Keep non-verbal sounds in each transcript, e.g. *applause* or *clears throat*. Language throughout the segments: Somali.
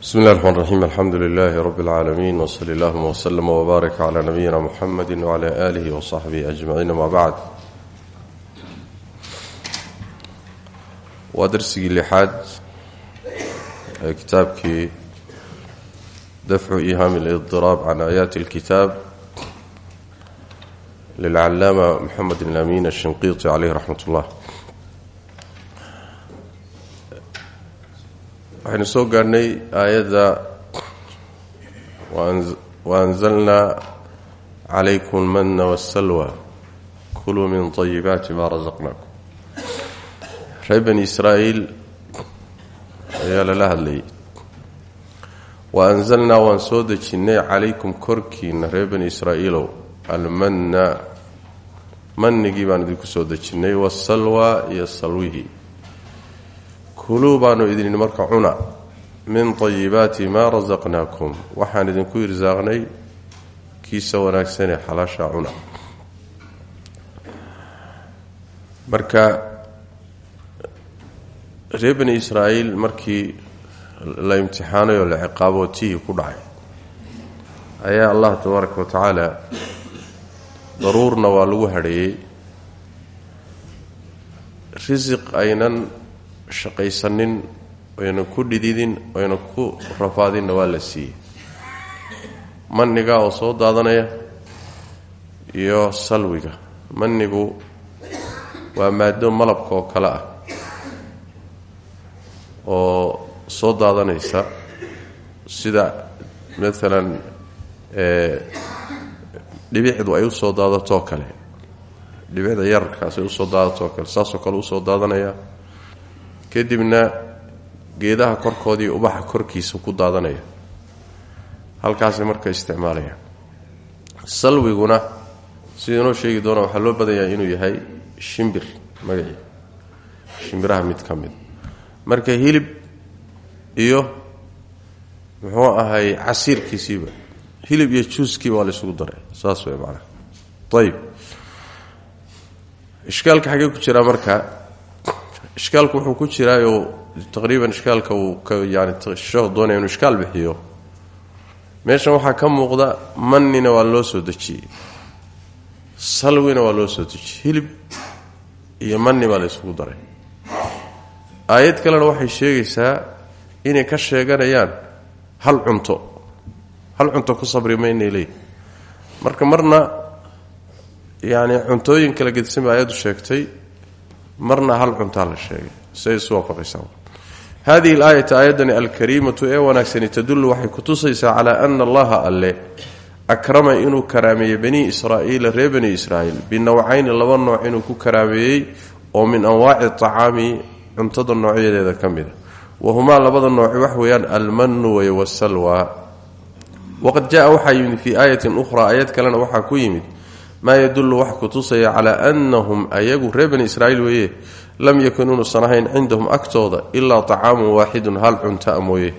bsmi اllahi الرحman الرaxيim alxamdu lilahi rb اlcaalamiin wsli اllahuma wslm wbaarak clى nabiyina mxamedi wclى alih wصaxbihi ajmaciin ama bacd waa darsigii lixaad ee kitaabkii dafcu iham اlاضiraab can aayaati اlkitaab lilcalaama mxamed اlamin الshinqiiطi caleyh raxmat اllah waxaynu soo gaadhnay aayadda waanzalnaa calaykum manna wasalwa kuluu min طayibaati ma rasaqnaakum reer bani israa'iil ayaa lala hadlayay wa anzalnaa waan soo dejinnay calaykum korkiina reer bani israa'iilow almanna mannigii baan idinku soo dejinnay wasalwa iyo salwihii kuluu baanu idin marka cuna. Min طayibaati maa rasaqnaakum waxaan idinku irsaaqnay kiisa wanaagsanee xalaashaa cuna. Marka reer bani israa'iil markii la imtixaanay oo la ciqaabo tihii ku dhacay ayaa allah tabaaraka wa tacaala daruurna waa lagu hadheeyey risiq aynan shaqaysanin oyna ku dhididin oyna ku rafaadinna waa la siiyey. Maniga oo soo daadanaya iyo salwiga. Manigu waa maado malabka oo kale ah oo soo daadanaysa sida maalan dhibicdu ay u soo daadatoo kale. Dhibicda yararkaas ay u soo daadatoo kale saasoo kale u soo daadanaya kadibna geedaha korkoodii ubaxa korkiisa ku daadanaya. Halkaasay marka isticmaalayaan. Salwiguna sida inoo sheegi doona waxaa loo badanyaa inuu yahay shimbir magacii. Shimbiraha mid ka mid. Marka hilib iyo muxuu ahay casiirkiisiiba. Hilib iyo juuskiiba waa la isugu daray. Saas way macnaha. Ayib ishkaalka xagee ku jiraa marka ishkaalku wuxuu ku jiraayoo taqriiban ishkaalka uu ka yani sheekh doonaya inuu ishkaal bixiyo. Meeshan waxaa ka muuqda mannina waa loo soo dejiyey salwina waa loo soo dejiyey hilib iyo manni baa la isugu daray. Aayad kalena waxay sheegaysaa inay ka sheeganayaan hal cunto hal cunto ku sabri maynay leeyihi marka marna yacni cuntooyin kala gedisan ba aayaddu sheegtay marna hal cuntaa la sheegay. Siay isu waafaqaysaa. Hadihi alaayata aayaddani alkariimatu ee wanaagsani tadullu waxay kutusaysaa calaa ana allaha alle akrama inuu karaameeyey banii israa'iila reer bani israa'iil binowcayni laba nooc inuu ku karaameeyey oo min anwaaci acaami cuntada noocyadeeda ka mida wahumaa labada nooci wax weeyaan almanu way wasalwa waqad jaa waxaa yimid fii aayatin ukhraa aayad kalena waxaa ku yimid maa yadullu wax kutusaya calaa annahum ayagu reer bani israa'iil weeye lam yakun inuusan ahayn cindahum agtooda ilaa طacaamun waaxidun hal cuntaa mooye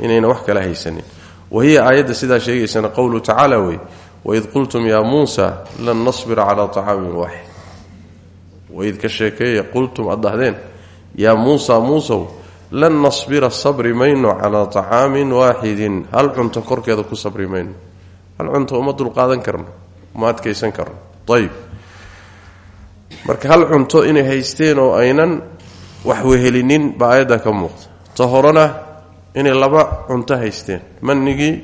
inayna wax kala haysanin wahiya aayadda sidaa sheegaysana qowluhu tacaala wey waid qultum yaa muusa lan nasbira calaa طacaamin waaxid waid ka sheekeeya qultum aad dhahdeen yaa muusa muusow lan nasbira sabri mayno calaa طacaamin waaxidin hal cunto korkeeda ku sabri mayno hal cunto uma dulqaadan karno ma karno ayb marka hal cunto inay haysteen oo aynan wax wehelinin baa aayadda ka muuqda ta horena inay laba cunto haysteen manigii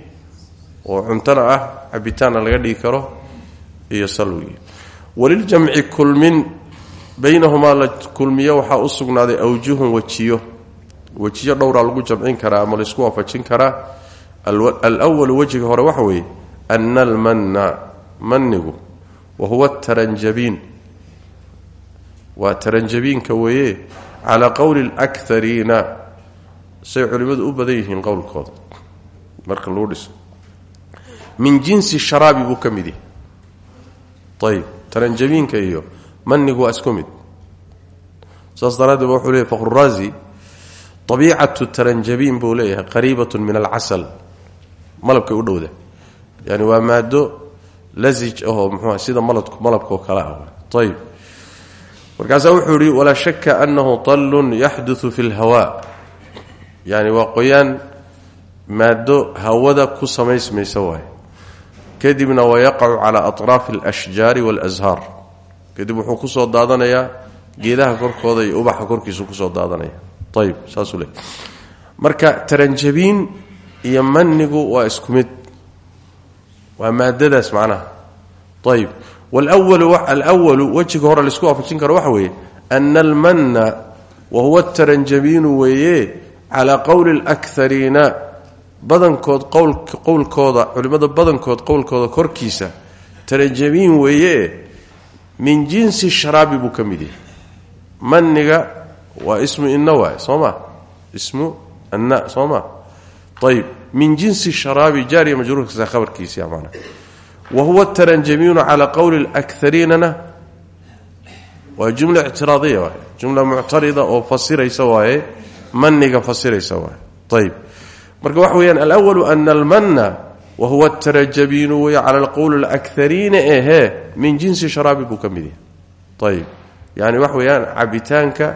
oo cuntona ah cabitaanna laga dhigi karo iyo salwigii waliljamci kulmin baynahumaa la kulmiyo waxaa u sugnaaday awjuhun wejiyo wejiyo dhowraa lagu jamcin karaa ama laysku waafajin karaa alwalu wejiga hore waxa weeye ana almanna manigu wa huwa taranjabiin. Waa taranjabiinka weeye calaa qowli اlakariina say culimmadu u badan yihiin marka lagu dhiso. Min jinsi sharaabi buu ka mid yahay. Iyo manigu waa isku mid. Saas daraaddeed ba wuxuu leeyahy fakhruraazi abiicatu taranjabiin buu leeyahay qariibat u dhowda. Yani waa maado lasij ahoo mxuua sida maladku malabkaoo kale ah. Ayb markaasaa wuxuu yihi walaa shaka annahu tallun yaxduu fi lhawaa yani waa qoyaan maado hawada ku samaysmaysa waay kadibna wayacacu calaa atraafi alashjaari walazhaar. Kadib wuxuu ku soo daadanaya geedaha korkooda iyo ubaxa korkiisu ku soo daadanaya ayb saasuu marka taranjabiin iyo manigu waa isku waa maadadaas macnaha. Wlwalu alwalu wejiga hore la isku waafajin karo waxa weeye ana almanna wa huwa taranjabiinu weeye calaa qowli اlakariina badankood qowlkooda culimmada badankood qowlkooda korkiisa taranjabiin weeye min jinsi sharaabi buu ka mid yahay. Maniga waa ismu inna waay soo ma? Ismu anna min jinsi sharaabi jaariya majruurkasa khabarkiisa mana wa huwa taranjamiinu calaa qowli lakariinana waa jumla ictiraadiya waay jumla muctarida oo fasiraysa waaye. Maniga fasiraysa waaye. Ayib marka waxa weyaan alwalu ana almanna wa huwa taranjamiinu wey cala qowli lakariina ehe min jinsi sharaabi buu ka mid yahay. Ayib yani waxa weeyaan cabitaanka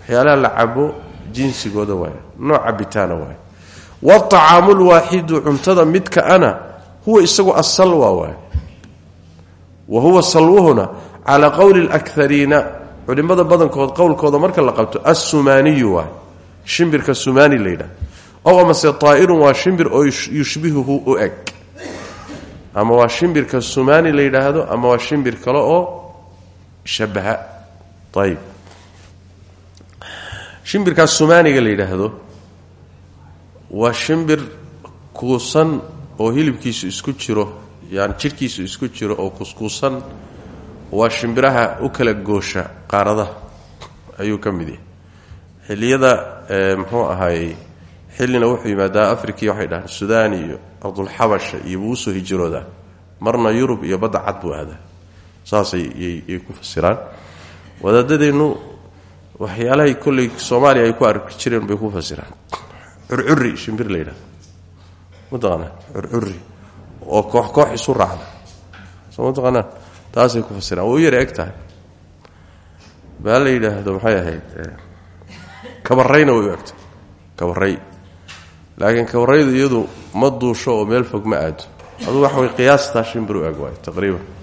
waxyaalaha la cabo jinsigooda waay nooc cabitaana waay waalطacaamu lwaaxidu cuntada midka ana huwa isagu asalwa wa wa huwa salwuhuna calaa qowli اlakariina culimmada badankood qowlkooda marka la qabto assumaaniyu waay. Shimbirka sumani la yidhaha. Ow amase aa'irun waa shimbir oo yushbihuhu u eg. Ama waa shimbirka sumaani la yidhaahdo ama waa shimbir kale oo shabaha ayb shimbirkaas sumaaniga la yidhaahdo waa shimbir kuusan oo hilibkiisu isku jiro yani jidhkiisu isku jiro oo kuskuusan waa shimbiraha u kala goosha qaaradaha ayuu ka mid yahay. Xilliyada muxuu ahaayey xillina wuxuu yimaadaa afrikiya waxay dhahaan sudan iyo ardulxabasha iyo buu u soo marna yurub iyo badda cad buu aadaa. Saasay yay ku fasiraan. Wadaadadeennu waxyaalahay kolley soomaaliya ay ku arki jireen bay ku fasiraan curcuri shimbir la yidhahdo. Curcuri oo koox koox isu raacda. Soo mataqaanaa taasay ku fasiraan. Way u yara eg tahay. Baa la yidhaahdo maxay ahayd kabarayna way u egtahay kabaray laakiin kabaraydu iyadu ma duusho oo meel fog ma aado. Aduu waxa way qiyaastaa shimbir u eg waayo taqriiban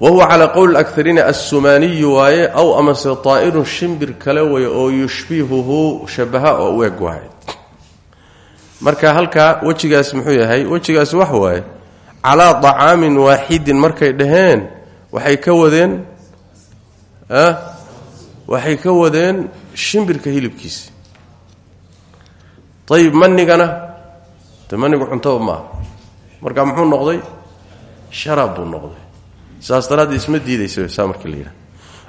wahuwa calaa qowli akariina assumaaniyu waaye aw amase taa'irun shimbir kale way oo yushbihuhu shabaha oo u eg waaye marka halkaa wejigaas muxuu yahay wejigaas wax waaye calaa طacaamin waaxidin markay dhaheen waxay ka wadeen waxay ka wadeen shimbirka hilibkiisa ayib manigana manigu cuntaba maaha marka muxuu noqday sharaab buu noqday saas daraaddeed isma diidaysa saa markii la yidhaha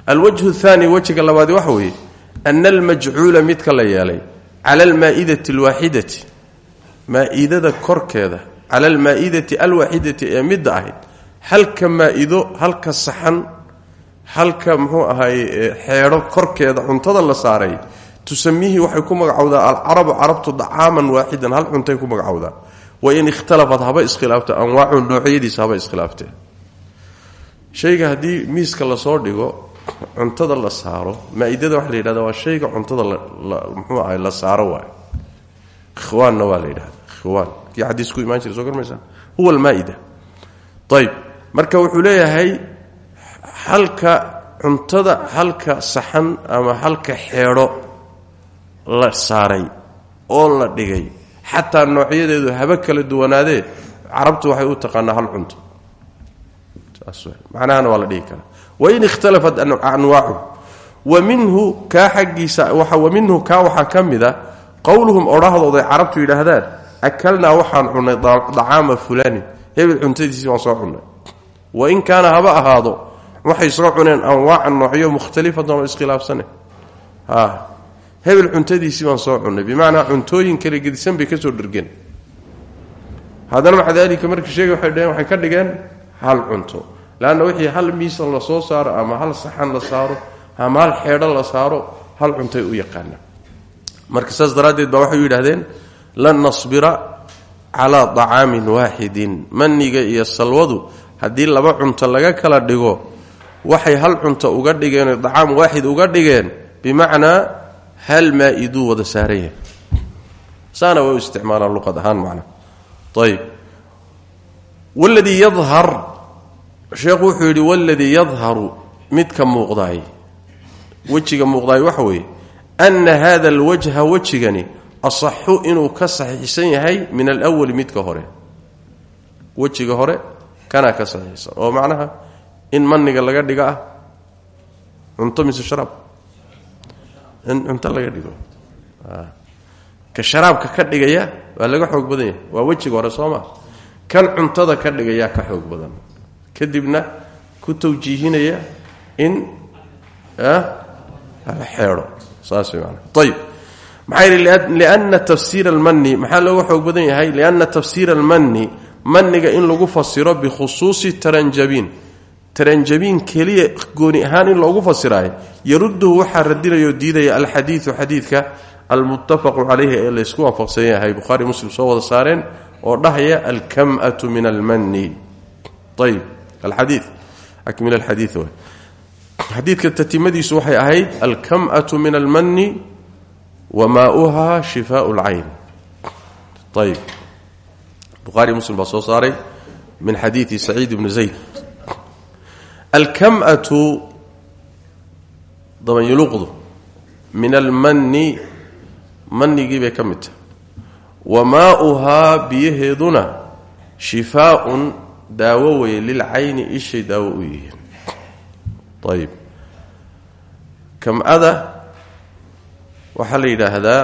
alwajhu ahaani wejiga labaadi waxa weeye ana almajcuula midka la yeelay cala almaa'idati alwaaxidati maa'idada korkeeda cala almaa'idati alwaaxidati ee midda ahayd halka maa'ido halka saxan halka muxuu ahaay xeedho korkeeda cuntada la saaray tusamiihi waxay ku magacowdaa alcarabu carabtu dacaaman waaxidan hal cuntay ku magacowdaa. Wain ikhtalafat haba iskhilaafta anwaacu noocyadiisa haba iskhilaafteen shayga haddii miiska la soo dhigo cuntada la saaro maaidada waxa la waa shayga cuntada mxuu ahay la saaro waay. Ikhwaanna waa la yidhahda ikhwaan. Kii xadiis ku imaan jira soo garmaysaa huwa almaa'ida. Ayb marka wuxuu leeyahay halka cuntada halka saxan ama halka xeedho la saaray oo la dhigay xataa noocyadeedu haba kala duwanaadee carabtu waxay u taqaanaa hal cunto macnahana waa la dhigi karaa. Wain ikhtalafat anwaacu wa minhu kaa xaggiisa wa minhu kaa waxaa ka mid a qowluhum odhahdooday carabtu yidhaahdaan akalnaa waxaan cunnay dacaama fulaanin hebel cuntadiisii waan soo cunnay. Wain kaana haba ahaado waxay soo cuneen anwaacan noocyo mukhtalifatan oo iskhilaafsane. Hebel cuntadiisii baan soo cunnay bimacnaa cuntooyin kala gedisan bay ka soo dhergeen haddana maca daalika markii sheega waxay dhaheen waxay ka dhigeen hal cunto leanna wixii hal miisa la soo saaro ama hal saxan la saaro ama hal xeedho la saaro hal cuntay u yaqaanaan marka saas daraaddeed baa waxay yidhahdeen lan nasbira calaa طacaamin waaxidin maniga iyo salwadu haddii laba cunto laga kala dhigo waxay hal cunto uga dhigeen dacaam waaxid uga dhigeen bimacnaa hal maa-iduu wada saaran yahay saana way u luqad ahaan macna ayib waladii yadhar sheekhu wuxuu yidhi waladii yadharu midka muuqdaay wejiga muuqdaay waxa weeye ana hada alwajha wejigani asaxu inuu ka saxiixsan yahay min alwali midka hore. Wejiga hore kanaa ka saxiixsan oo macnaha in maniga laga dhiga ah cunto mise sharaab? In cunto laga dhigo. Ka sharaabka ka dhigaya waa laga xoog badan yahay. Waa wejiga hore soo maa kan cuntada ka dhigayaa ka xoog badan kadibna ku tawjiihinaya in xeedho. Saas way maanaa ayib maxaa yidhi lianna tafsiira almani maxaa looga xoog badan yahay? Lianna tafsiira almani maniga in lagu fasiro bikhusuusi taranjabiin. Taranjabiin keliya gooni ahaan in loogu fasiraayo yaruduhu waxaa radinayoo diidaya alxadiidu xadiidka almuttafaqu calayhi ee laysku waafaqsan yahay. Bukhaari muslim soo wada saareen oo dhahaya alkam'atu min almani ayib xadiidka tatimadiisu waxay ahayd alkam'atu min almani wa maauha shifaau lcayn ayib bukhaari muslim baa soo saaray min xadiidi saciid ibni zayd alkam'atu dabanyuluqdu min almani manigii bay ka mid tahay wa maauhaa biyaheeduna shifaaun daawo weye lilcayni ishay daawo u yihiin. Ayib kam'ada waxaa la yidhaahdaa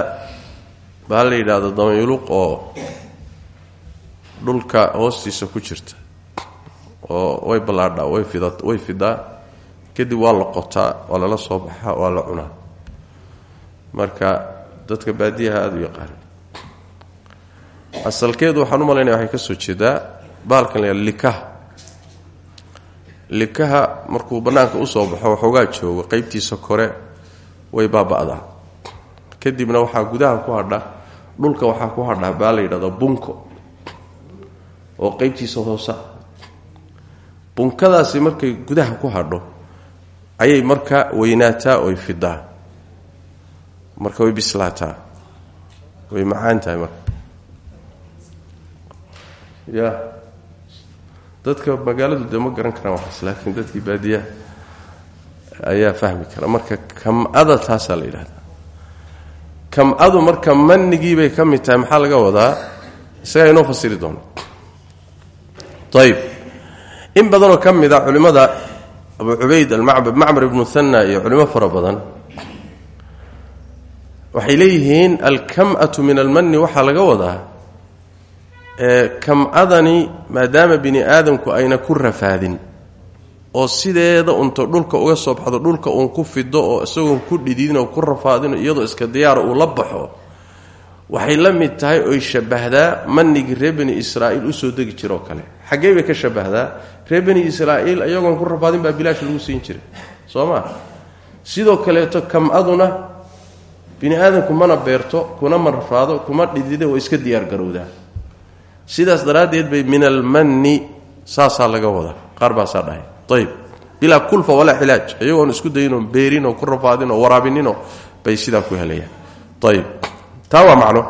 baa la yidhaahda damanyuluq oo dhulka hoostiisa ku jirta oo way ballaadhaa way fida way fidaa kadib waa la qotaa waa lala soo baxaa waa la cunaa. Marka dadka baadiyaha aada u yaqaana asalkeedu waxaan u malaynaya waxay ka soo jeedaa bahalkan la likaha. Likaha markuu bannaanka u soo baxo waxoogaa joogo qeybtiisa kore way baaba'daa. Kadibna waxaa gudaha ku hadha dhulka waxaa ku hadha baa la yidhahda bunko oo qeybtiisa hoosa. Bunkadaasi markay gudaha ku hadho ayay marka weynaataa oy fidaa marka way bislaataa. Way macaan tahay marka. Ya dadka magaaladu dee ma garan karaan waxaas laakiin dadkii baadiyaha ayaa fahmi kara. Marka kam-ada taasaa la yidhahdaa kam-adu marka manigii bay ka mid tahay maxaa laga wadaa? Isagaa inoo fasiri doona. Ayib in badanoo ka mid a culimmada abu cubayd almacbad macmar ibnu hanna iyo culimo fara badan waxay leeyihiin alkam'atu min almani waxaa laga wadaa kam-adani maadaama bini aadamku ayna ku rafaadin oo sideeda unto dhulka uga soo baxdo dhulka uun ku fido oo isagoon ku dhididin oo ku rafaadino iyadoo iska diyaara uu la baxo waxay la mid tahay oy shabahdaa manigii reer bani israa'iil u soo degi jiroo kale. Xaggee bay ka shabahdaa reer bani israa'iil iyagoon ku rafaadin baa bilaash lagu siin jiray. Soo ma? Sidoo kaleeto kam-aduna bini aadamku mana beerto kuna ma rafaado kuma dhidida oo iska diyaargarowdaa sidaas daraaddeed bay min almanni saasaa laga wadaa. Qaar baasaa dhahay. Ayib bilaa kulfa walaa xilaaj. Iyagoon isku dayinoo beerinoo ku rafaadinoo waraabininoo bay sidaa ku helayaan. Ayib taa waa macno.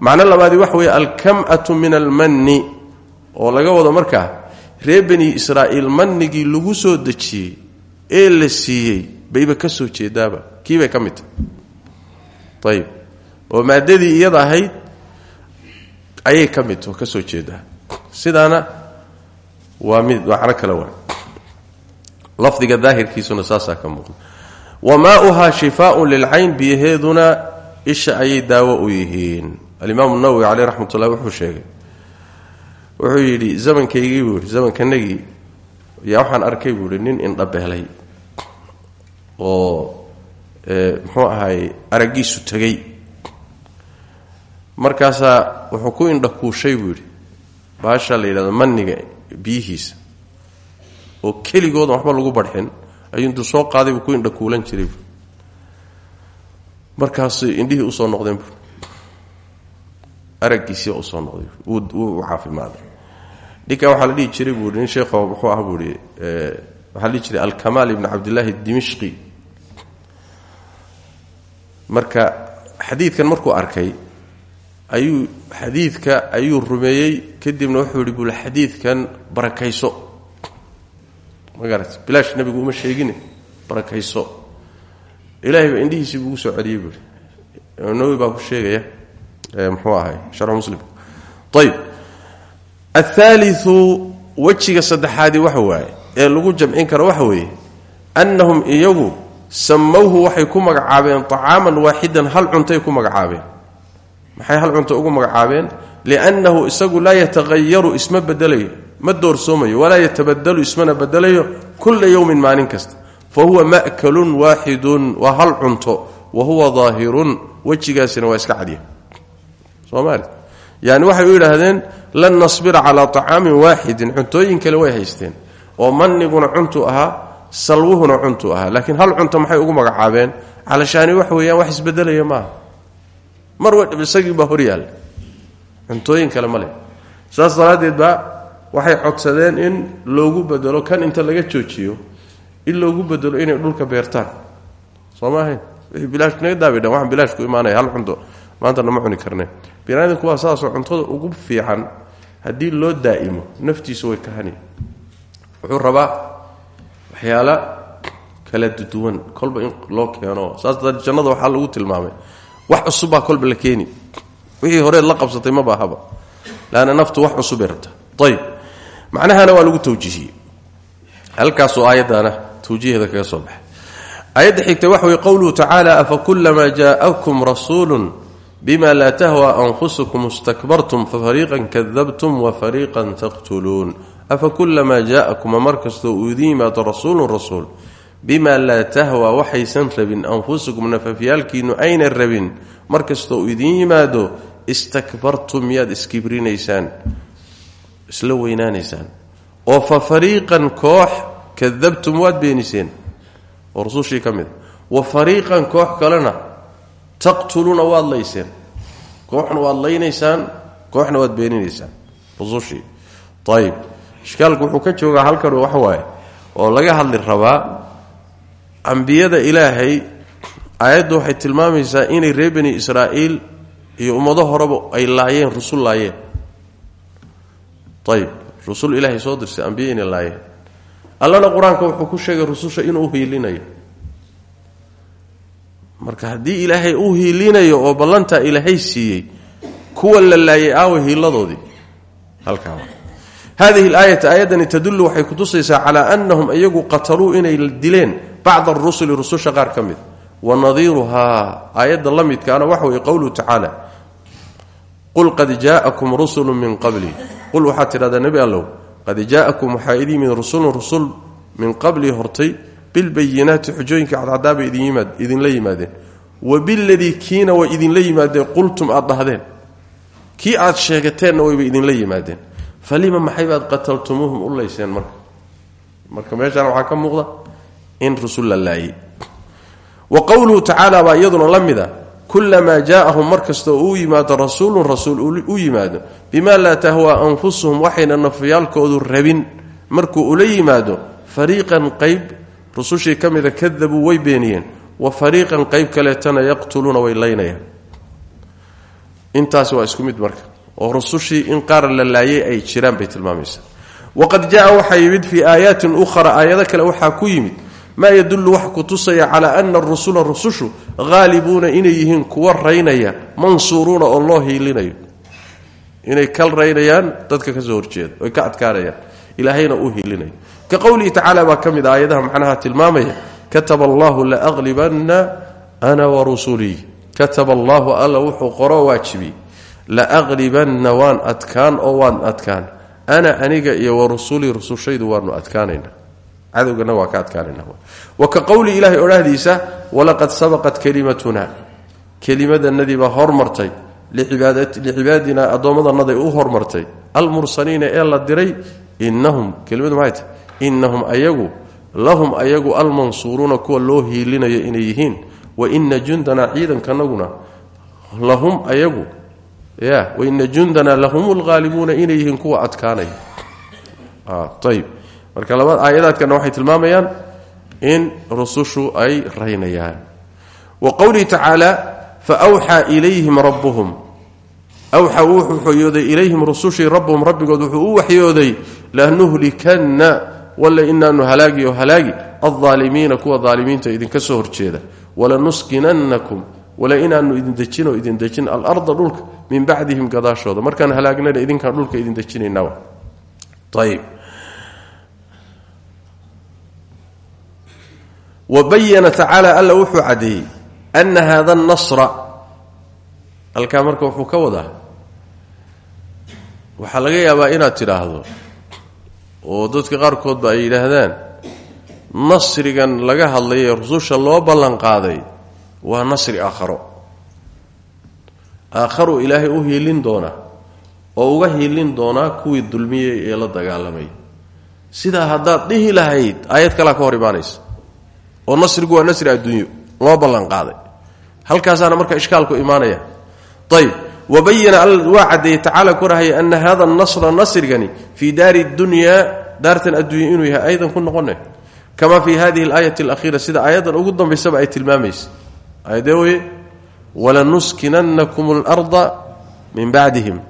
Macno labaadii waxa weeye alkam'atu min almanni oo laga wado markaa reer bani israa'iil mannigii lagu soo dejiyey ee la siiyey bayba ka soo jeedaaba. Kiibay ka mid oo maadadii iyada ahayd ayay ka ka soo jeedaa. Sidaana waa mid macno kale waa lafdiga daahirkiisuna saasaa ka muuqda. Wa maauhaa shifaaun lilcayn biyaheeduna isha ayay daawo u yihiin. Alimaamu nawowi caleyh raxmat ullahi wuxuu sheegay. Wuxuu yidhi zamankaygii buu yidhi zamankanagii waxaan arkay buu yidhi nin indhabeelay oo muxuu ahaay araggiisu tegey markaasaa wuxuu ku indhakuushay buu yidhi. Baashaa la yidhahdo maniga biyihiisa oo keligoodan waxba lagu barxin ayuu intuu soo qaaday buu ku indhakuulan jiray bu markaas indhihii u soo noqdeen bu araggiisii u soo noqday wuu caafimaaday ninkaa waxaa la dhihi jiray buu nin sheekho muxuu ah buu ihi waxaa la dhihi jiray alkamaal ibn cabdillaahi dimishqi. Marka xadiidkan markuu arkay ayuu xadiidka ayuu rumeeyey. Kadibna wuxuu yidhi bul xadiidkan barakayso. Magarat bilaash nabigu uma sheegine barakayso. Ilaahay ba indhihiisii buu ugu soo celiyey buui nawi baa ku sheegaya muxuu ahay sharx muslim. Ayb athaaliu wejiga saddexaadii waxa waaye ee lagu jamcin karo waxa weeye annahum iyagu samowhu waxay ku magacaabeen طacaaman waaxidan hal cuntay ku magacaabeen maxay hal cunto ugu magacaabeen? Liannahu isagu laa yataqayaru isma bedelayo. Ma doorsoomayo walaa yatabadalu ismana bedelayo kula yowmin maalin kasta. Fa huwa ma'kalun waaxidun waa hal cunto wa huwa daahirun wejigaasina waa iska cadya somaali yani waxay u yidhaahdeen lan nasbira calaa طacaamin waaxidin cuntooyin kale way haysteen. Oo maniguna cuntu ahaa salwuhuna cuntu ahaa. Laakiin hal cunto maxay ugu magacaabeen? Calashaani wax weeyaan wax isbedelaya maaha mar wadhab isagiibaa horyaalla cuntooyin kale ma leh. Saas daraaddeed baa waxay codsadeen in loogu bedelo kan inta laga joojiyo in loogu bedelo inay dhulka beertaan. Soo ma ahayn? Wixii bilaash naga daabidhan waxaan bilaash ku imaanaya hal cunto maanta nama cuni karneen biniaadamku waa saasoo cuntada ugu fiican haddii loo daa'imo naftiisu way kahani. Wuxuu rabaa waxyaala kala duwan kolba in loo keeno. Saas daraadeed jannada waxaa lagu tilmaamay wax cusubbaa kolba la keeni. Wixii horeed la qabsatay ma baahaba. Laanna naftu wax cusubay rabta. Ayb macnahana waa lagu tawjiihiyey. Halkaasoo aayaddaana tawjiiheeda kaga soo baxay. Aayadda xigta waxa weye qowluhu tacaala afa kulamaa jaa'akum rasuulun bima laa tahwa anfusukum istakbartum fafariiqan kadabtum wa fariiqan taqtuluun. Afa kulamaa jaa'akuma mar kastoo uu idiin yimaado rasuulun rasuul bima laa tahwa waxaysan rabin anfusukum nafafyaalkiinu aynan rabin. Mar kastoo uu yimaado istakbartum miyaad iskibrinaysaan isla weynaanaysaan. Oo fa fariiqan koox kadabtum waad beeniseen. Oo rusushii wa fariiqan koox kalena taqtuluuna waad layseen. Kooxna waad laynaysaan kooxna waad beeninaysaan. Rusushii ayib ishkaalku wuxuu ka joogaa halkan waxa waaye oo laga hadli rabaa ambiyada ilaahay aayaddu waxay tilmaamaysaa inay reer bani israa'iil iyo ummado horeba ay laayeen rusul laayeen. Ayib rusul ilaahay soo dirsay ambiye inay laayeen. Allana qur'aanka wuxuu ku sheegay rususha inuu hiilinayo. Marka haddii ilaahay u hiilinayo oo ballantaa ilaahay siiyey kuwa la laayay aawa hiiladoodii. Halkaa hadihi alaayata aayadani tadullu waxay kutusaysaa calaa annahum iyagu qataluu inay dileen bacda arusuli rususha qaar ka mid. Wa nadiiruhaa aayadda la midkaana waxa weye qowluhu tacaala. Qul qad jaa'akum rusulu min qabli. Qul waxaad tidhahdaa nebi allow qad jaa'akum waxaa idin yimid rusulun rusul min qablii hortay bilbayinaati xujooyinka cadcadaabay idinla yimaadeen. Wa biladii kiina way idinla yimaadeen qultum aad dhahdeen. Kii aad sheegateenna wayba idinla yimaadeen. Falima maxaybaad qataltumuuhum u layseen marka? Marka meeshaan waxaa ka in rusul la wa qowluhu tacaala baa iyaduna la mid a kulamaa jaaahum mar kastoo uu yimaado rasuulun rasuul u yimaado bimaa laa tahwaa anfusuhum waxayna nafyaalkoodu rabin. Markuu ula yimaado fariiqan qayb rusushii ka mida way beeniyeen. Wa fariiqan qayb kaleetana yaqtuluuna way laynayaan. Intaasi waa isku mid marka oo rusushii in qaar la laayay ay jiraan bay tilmaamaysaa. Waqad jaa waxaa yimid fii aayaatin ukhra aayado kale waxaa ku yimid maa yadullu waxa ku tusaya calaa ana arusula rusushu haalibuuna inay yihiin kuwa raynaya mansuuruuna oo loo hiilinayo. Inay kal raynayaan dadka ka soo horjeeda oy ka adkaanayaan ilaahayna uu hiilinayo. Ka qowlihi tacaala baa ka mid a aayadaha macnaha tilmaamaya kataba allahu laaqlibanna ana warusulii kataba allahu alla wuxuu qoro waajibiyey laaqlibanna waan adkaan oo waan adkaan. Ana aniga iyo warusulii rusushaydu waanu adkaanayna cadowgana waa ka adkaanayna wa ka qowli ilaahay odhahdiisa walaqad sabaqat kelimatuna kelimadanadiibaa hormartay. Licibaadina addoommadanaday u hormartay. Almursaliina ee la diray inahum kelimadu maxay tahy inahum ayagu lahum ayagu almansuuruuna kuwa loo hiilinayo inay yihiin. Wa ina jundanaa ciidankanaguna lahum ayagu ya waina jundanaa lahum lhaalibuuna inay yihiin kuwa adkaanaya. Ayb marka laba aayadaadkana waxay tilmaamayaan in rusushu ay raynayaan. Wa qowlihi tacaala faawxaa ilayhim rabbuhum. Awxa wuxuu waxyooday ilayhim rusushii rabbuhum rabbigood wuxuu u waxyooday lanuhlikanna walla inaanu halaagi oo halaagi aldaalimiina kuwa daalimiinta idinka soo horjeeda. Walanuskinannakum wala inaanu idin dejin oo idin dejin alarda dhulka min bacdihim gadaashooda. Markaan halaagnana idinkaan dhulka idin dejinayna ayb wabayana tacaala alla wuxuu caddeeyey ana hada nasra. Halkaa marka wuxuu ka wadaa waxaa laga yaabaa inaad tidhaahdo oo dadka qaarkoodba ay yidhaahdaan nasrigan laga hadlay ee rususha loo ballanqaaday waa nasri aakharo. Aakharu ilaahay u hiilin doonaa oo uga hiilin doonaa kuwii dulmiyey ee la dagaalamay. Sidaa haddaad dhihi lahayd aayad kalaa ka hor imaanaysa oo nasrigu waa nasri adduunyo loo ballanqaaday halkaasaana marka ishkaalku imaanaya. Ayb wabayana waa caddeeyey tacaala korahaya ana hada nasra nasrigani fii daari dunyaa daartan adduunya inuu yahay aydan ku noqona kama fi hadihi alaayati alakhiira sida aayaddan ugu dambaysaba ay tilmaamaysa. Aayadee weye walanuskinannakum alarda min bacdihim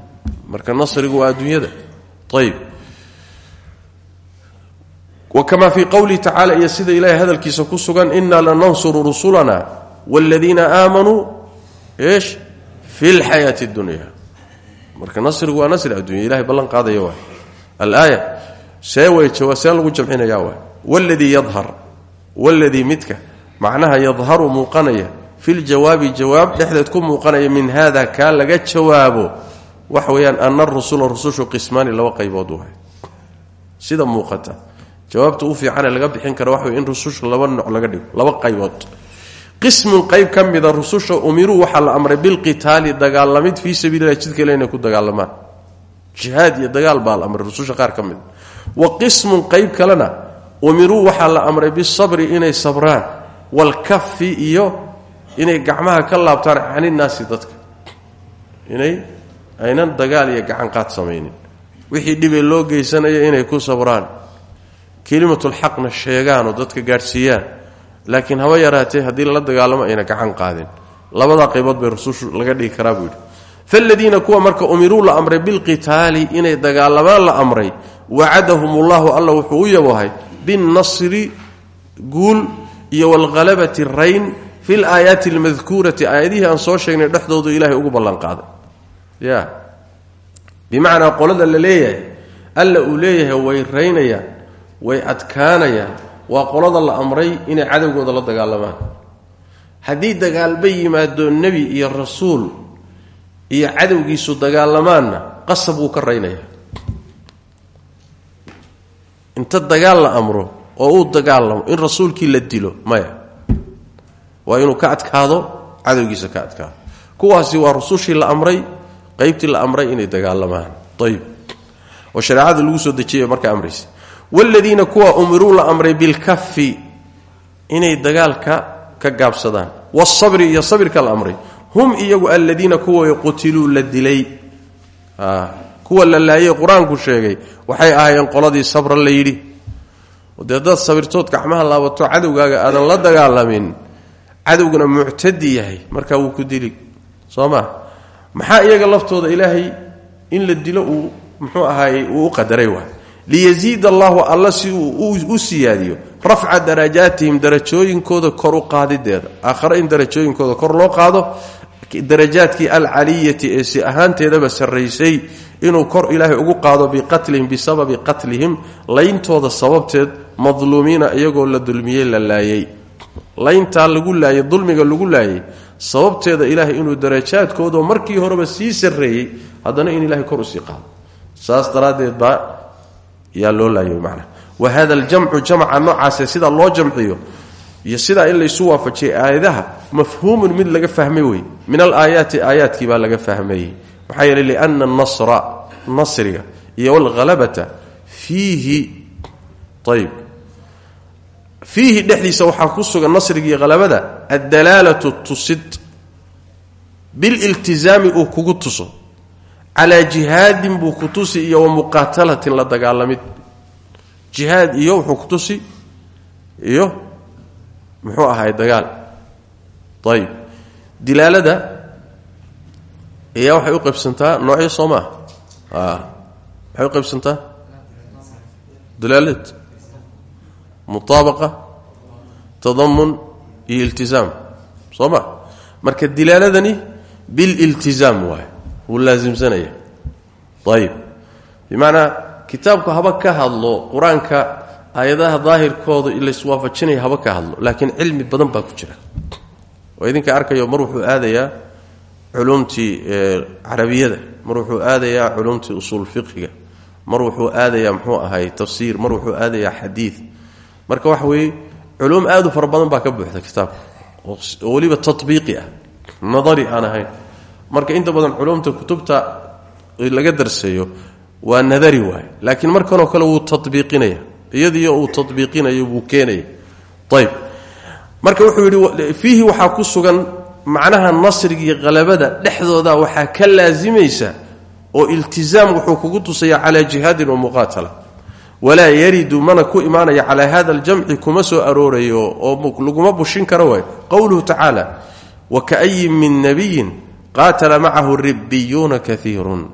marka nasrigu waa adduunyada wkama fii qowlihi tacala iyo sida ilahay hadalkiisa ku sugan inaa lanansuru rusulana wladiina aamanuu eesh fi lxayaati اdunya marka nasrigu waa nasri addunya ilahay ballan qaadaya waay. Alaaya see way see lagu jamcinaya waay. Wladii yadhar wladii midka macnaha yadharu muuqanaya fi ljawaabi jawaab dhexdeed ku muuqanaya min hada kaa laga jawaabo. Waxa weeyaan ana rusula rusushu qismaani laba qaybood waay jawaabta u fiicane laga bixin kara waxa in rususha laba nooc laga dhigo laba qaybood. Qismun qayb ka mida rususha umiruu waxaa la amray bilqitaali dagaalamid fii sabiililah jidka ile inay ku dagaalamaan. Jihaad iyo dagaal baa la amray rususha qaar ka wa qismun qayb kalena umiruu waxaa la amray bisabri inay sabraan walkafi iyo inay gacmaha ka laabtaan caninaasi dadka. Inay aynan dagaal iyo gacanqaad samaynin. Wixii dhibee loo geysanaya inay ku sabraan kelimatulxaqna sheegaanoo dadka gaadhsiiyaan. Laakiin haba yaraatee haddii lala dagaalamo ayna gacan qaadin. Labadaa qaybood bay rusushu laga dhigi karaa buu yidhi. Kuwa marka umiruu la amray bilqitaali inay dagaalamaan la amray wacadahum ullahu alla wuxuu u yabohay binnasri guul iyo walhalabati rayn fi laayaati almadkuurati aayadihii aan soo sheegnay dhexdoodu ilaahay ugu ballanqaaday ya bimacnaa qolada la leeyahay alla uu leeyahay way raynayaan way adkaanayaan. Waa qolada la amray inay cadowgooda la dagaalamaan haddii dagaalba yimaado nebi iyo rasuul iyo cadowgiisu dagaalamaanna qasab wuu ka raynaya inta dagaal la amro oo uu dagaalamo in rasuulkii la dilo maya. Waa inuu ka adkaado cadowgiisa ka adkaado. Kuwaasi waa rusushii la amray qaybtii la amray inay dagaalamaan. Ayib oo shareecada lagu soo dejiyay markaa amraysa wladiina kuwa umiruu la amray bilkafi inay dagaalka ka gaabsadaan. Wsabri iyo sabirka la amray. Hum iyagu aladiina kuwa qutiluu la dilay. Kuwa la laayay qur'aanku sheegay waxay ahaayeen qoladii sabra la yidhi. Dee sabirtood gacmaha laabato cadowgaaga aadan la dagaalamin. Cadowguna muctadi yahay markaa wuu ku dili. Soo ma? Maxaa iyaga laftooda ilaahay in la dilo uu muxuu ahaayey uu u qadaray waay liyaziid allahu alla si u siyaadiyo rafca darajaatihim darajooyinkooda kor u qaadideeda aakhare in darajooyinkooda kor loo qaado darajaadkii alcaliyati ee si ahaanteedaba sarraysay inuu kor ilaahay ugu qaado biqatlihim bisababi qatlihim layntooda sababteed madluumiina iyagoo la dulmiyey la laayay layntaa lagu laayay dulmiga lagu laayay sababteeda ilaahay inuu darajaadkoodao markii horeba sii sarreeyey haddana in ilahay kor u sii qaado saas daraaddeed baa yaa loo laayay macnaa wa hada aljamcu jamca noocaase sidaa loo jamciyo iyo sidaa in laysu waafajiyay aayadaha mafhuumun mid laga fahmay wey min alaayaati aayaadkii baa laga fahmayey maxaa yeeley liana anasra nasriga iyo walhalabata fiihi ayb fiihi dhexdiisa waxaa ku sugan nasriga iyo halabada addalaalatu tusid. Bililtizaami uu kugu tuso calaa jihaadin buu ku iyo wa muqaatalatin la dagaalamid. Jihaad iyo wuxuu ku iyo muxuu ahaay dagaal. Ayib dilaalada ayaa waxay u qaybsantaa noocyo soo maa maxay u qaybsantaa? Dalaalad mutaabaqa. Tadamun iyo iltizaam. Soo ma marka dilaaladani bililtizaam waay wuu laasimsanaya ayib. Bimacnaa kitaabku haba ka hadlo qur'aanka aayadaha daahirkooda laiswaafajinaya haba ka hadlo laakiin cilmi badan baa ku jira. Oo idinka arkayo mar wuxuu aadayaa culumtii carabiyada mar wuxuu aadayaa culumtii usuul fiqhiga mar wuxuu aadayaa muxuu ahay tafsiir mar wuxuu aadayaa xadiid. Marka waxa weeye culum aad u fara badan baa ka buuxda oo weliba tabiiqi ah nadari aan ahayn marka inta badan culumta kutubta laga darseeyo waa nadari waay laakiin markanoo kale wuu tabiiqinaya iyadiio uu tabiiqinayo wuu keenaya. Ayb marka wuxuu yidhi fiihi waxaa ku sugan macnaha nasrigiiyo qalabada dhexdooda waxaa ka laasimaysa oo iltizaam wuxuu kugu tusaya calaa jihaadin wa muqaatala. Walaa yaridu mana ku imaanaya hada aljamci kuma soo aroorayo oo laguma bushin karo waay qowluhu tacaala wakaayin min nabiyin qaatala macahu ribiyuuna kaiirun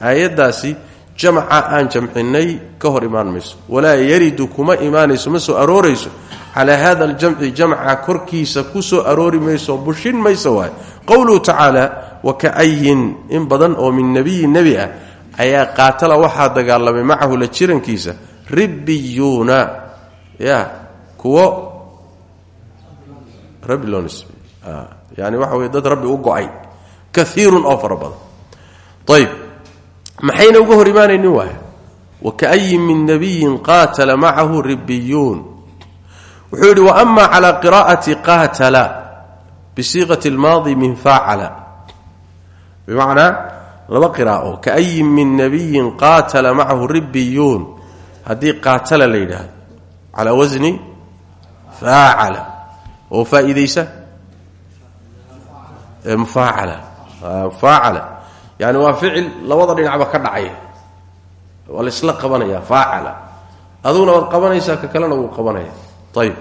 aayaddaasi jamca aan jamcinay ka hor imaan mayso. Walaa yaridu kuma imaanayso ma soo aroorayso. Calaa hada aljamci jamca korkiisa ku soo aroori mayso bushin mayso waay qowluhu tacaala wakaayin in badan oo min nabiyin nebi ah ayaa qaatala waxaa dagaalamay macahu la jirankiisa ribiyuuna ya kuwo nisbey yani waxa wey dad rabbi u go'ay kaiirun oo fara badan. Ayb maxayna uga hor imaanaynin waay wakaayin min nabiyin qaatala macahu ribiyuun wuxuu yidhi waama cala qiraa'ati qaatala bisiiqati lmaadi min faacala. Bimacnaa laba qiraa'o. Kaayin min nabiyin qaatala macahu ribiyuun haddii qaatala la yidhaahdo calaa wasni faacala. Oo faa'iidaysa? Mufaacala mufaacala yani waa ficil labada dhinacba ka dhacaya waa laysla qabanaya faacala. Aduguna waad qabanaysaa ka kalena wuu qabanaya. Ayb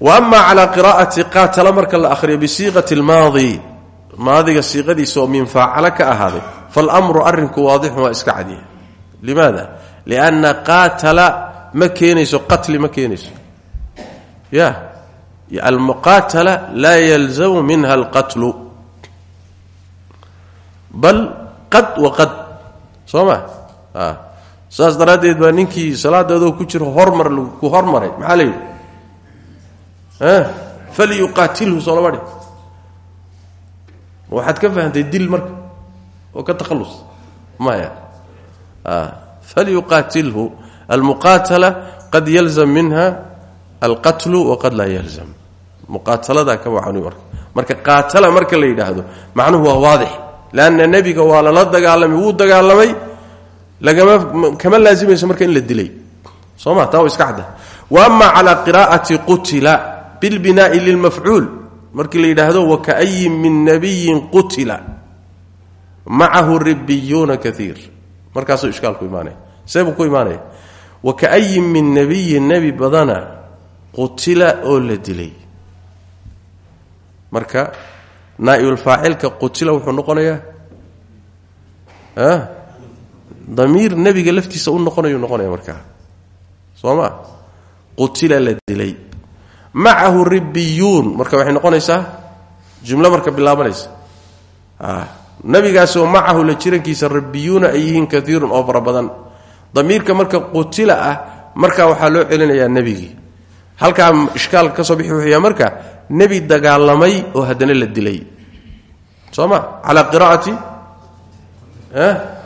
wa ama calaa qiraa'ati qaatala marka la ahriyo bisiiqati lmaadi maadiga siiqadiisa oo min faacala ka ahaaday falmru arrinku waadixun waa iska cadiya. Limaada? Lianna qaatala ma keenayso qatli ma keenayso. Ya almuqaatala laa yalzamu minha alqatlu bal qad wa qad. Soo ma saas daraaddeed baa ninkii salaadeedoo ku jiro hormar ku hormaray. Maxaa la yidhi? Falyuqaatilhu soo lama dhi waxaad ka fahamtay dil marka oo ka takhallus maya falyuqaatilhu almuqaatala qad yalzam minha alqatlu waqad laa yalzam. Muqaataladaa ka macani marka. Marka qaatala marka la yidhaahdo macnuhu waa waadix leanna nebiga waa lala dagaalamay wuu dagaalamay kama laazimayso marka in la dilay soo ma taa iska cadda wa ama calaa qiraa'ati qutila bilbinaai lilmafcuul markii la yidhaahdo wakaayin min nabiyin qutila macahu ribiyuuna kaiir markaasuu ishkaalku imaanaya seebuu ku imaanaya wakaayin min nabiyin nebi badana qutila oo la dilay marka naaibulfaacilka qutila wuxuu noqonayaa damiir nebiga laftiisa u noqonayu noqonaya markaa soo qutila la dilay. Macahu marka waxay noqonaysaa jumlo marka bilaabanaysa. Nabigaasoo macahu la jirankiisa ribiyuuna ay yihiin kaiirun oo fara badan. Damiirka marka qutila ah marka waxaa loo celinayaa nebigii halkaa ishkaal ka soo bixi wuxuuya marka nebi dagaalamay oo haddana la dilay. Soo ma? Calaa qiraa'ati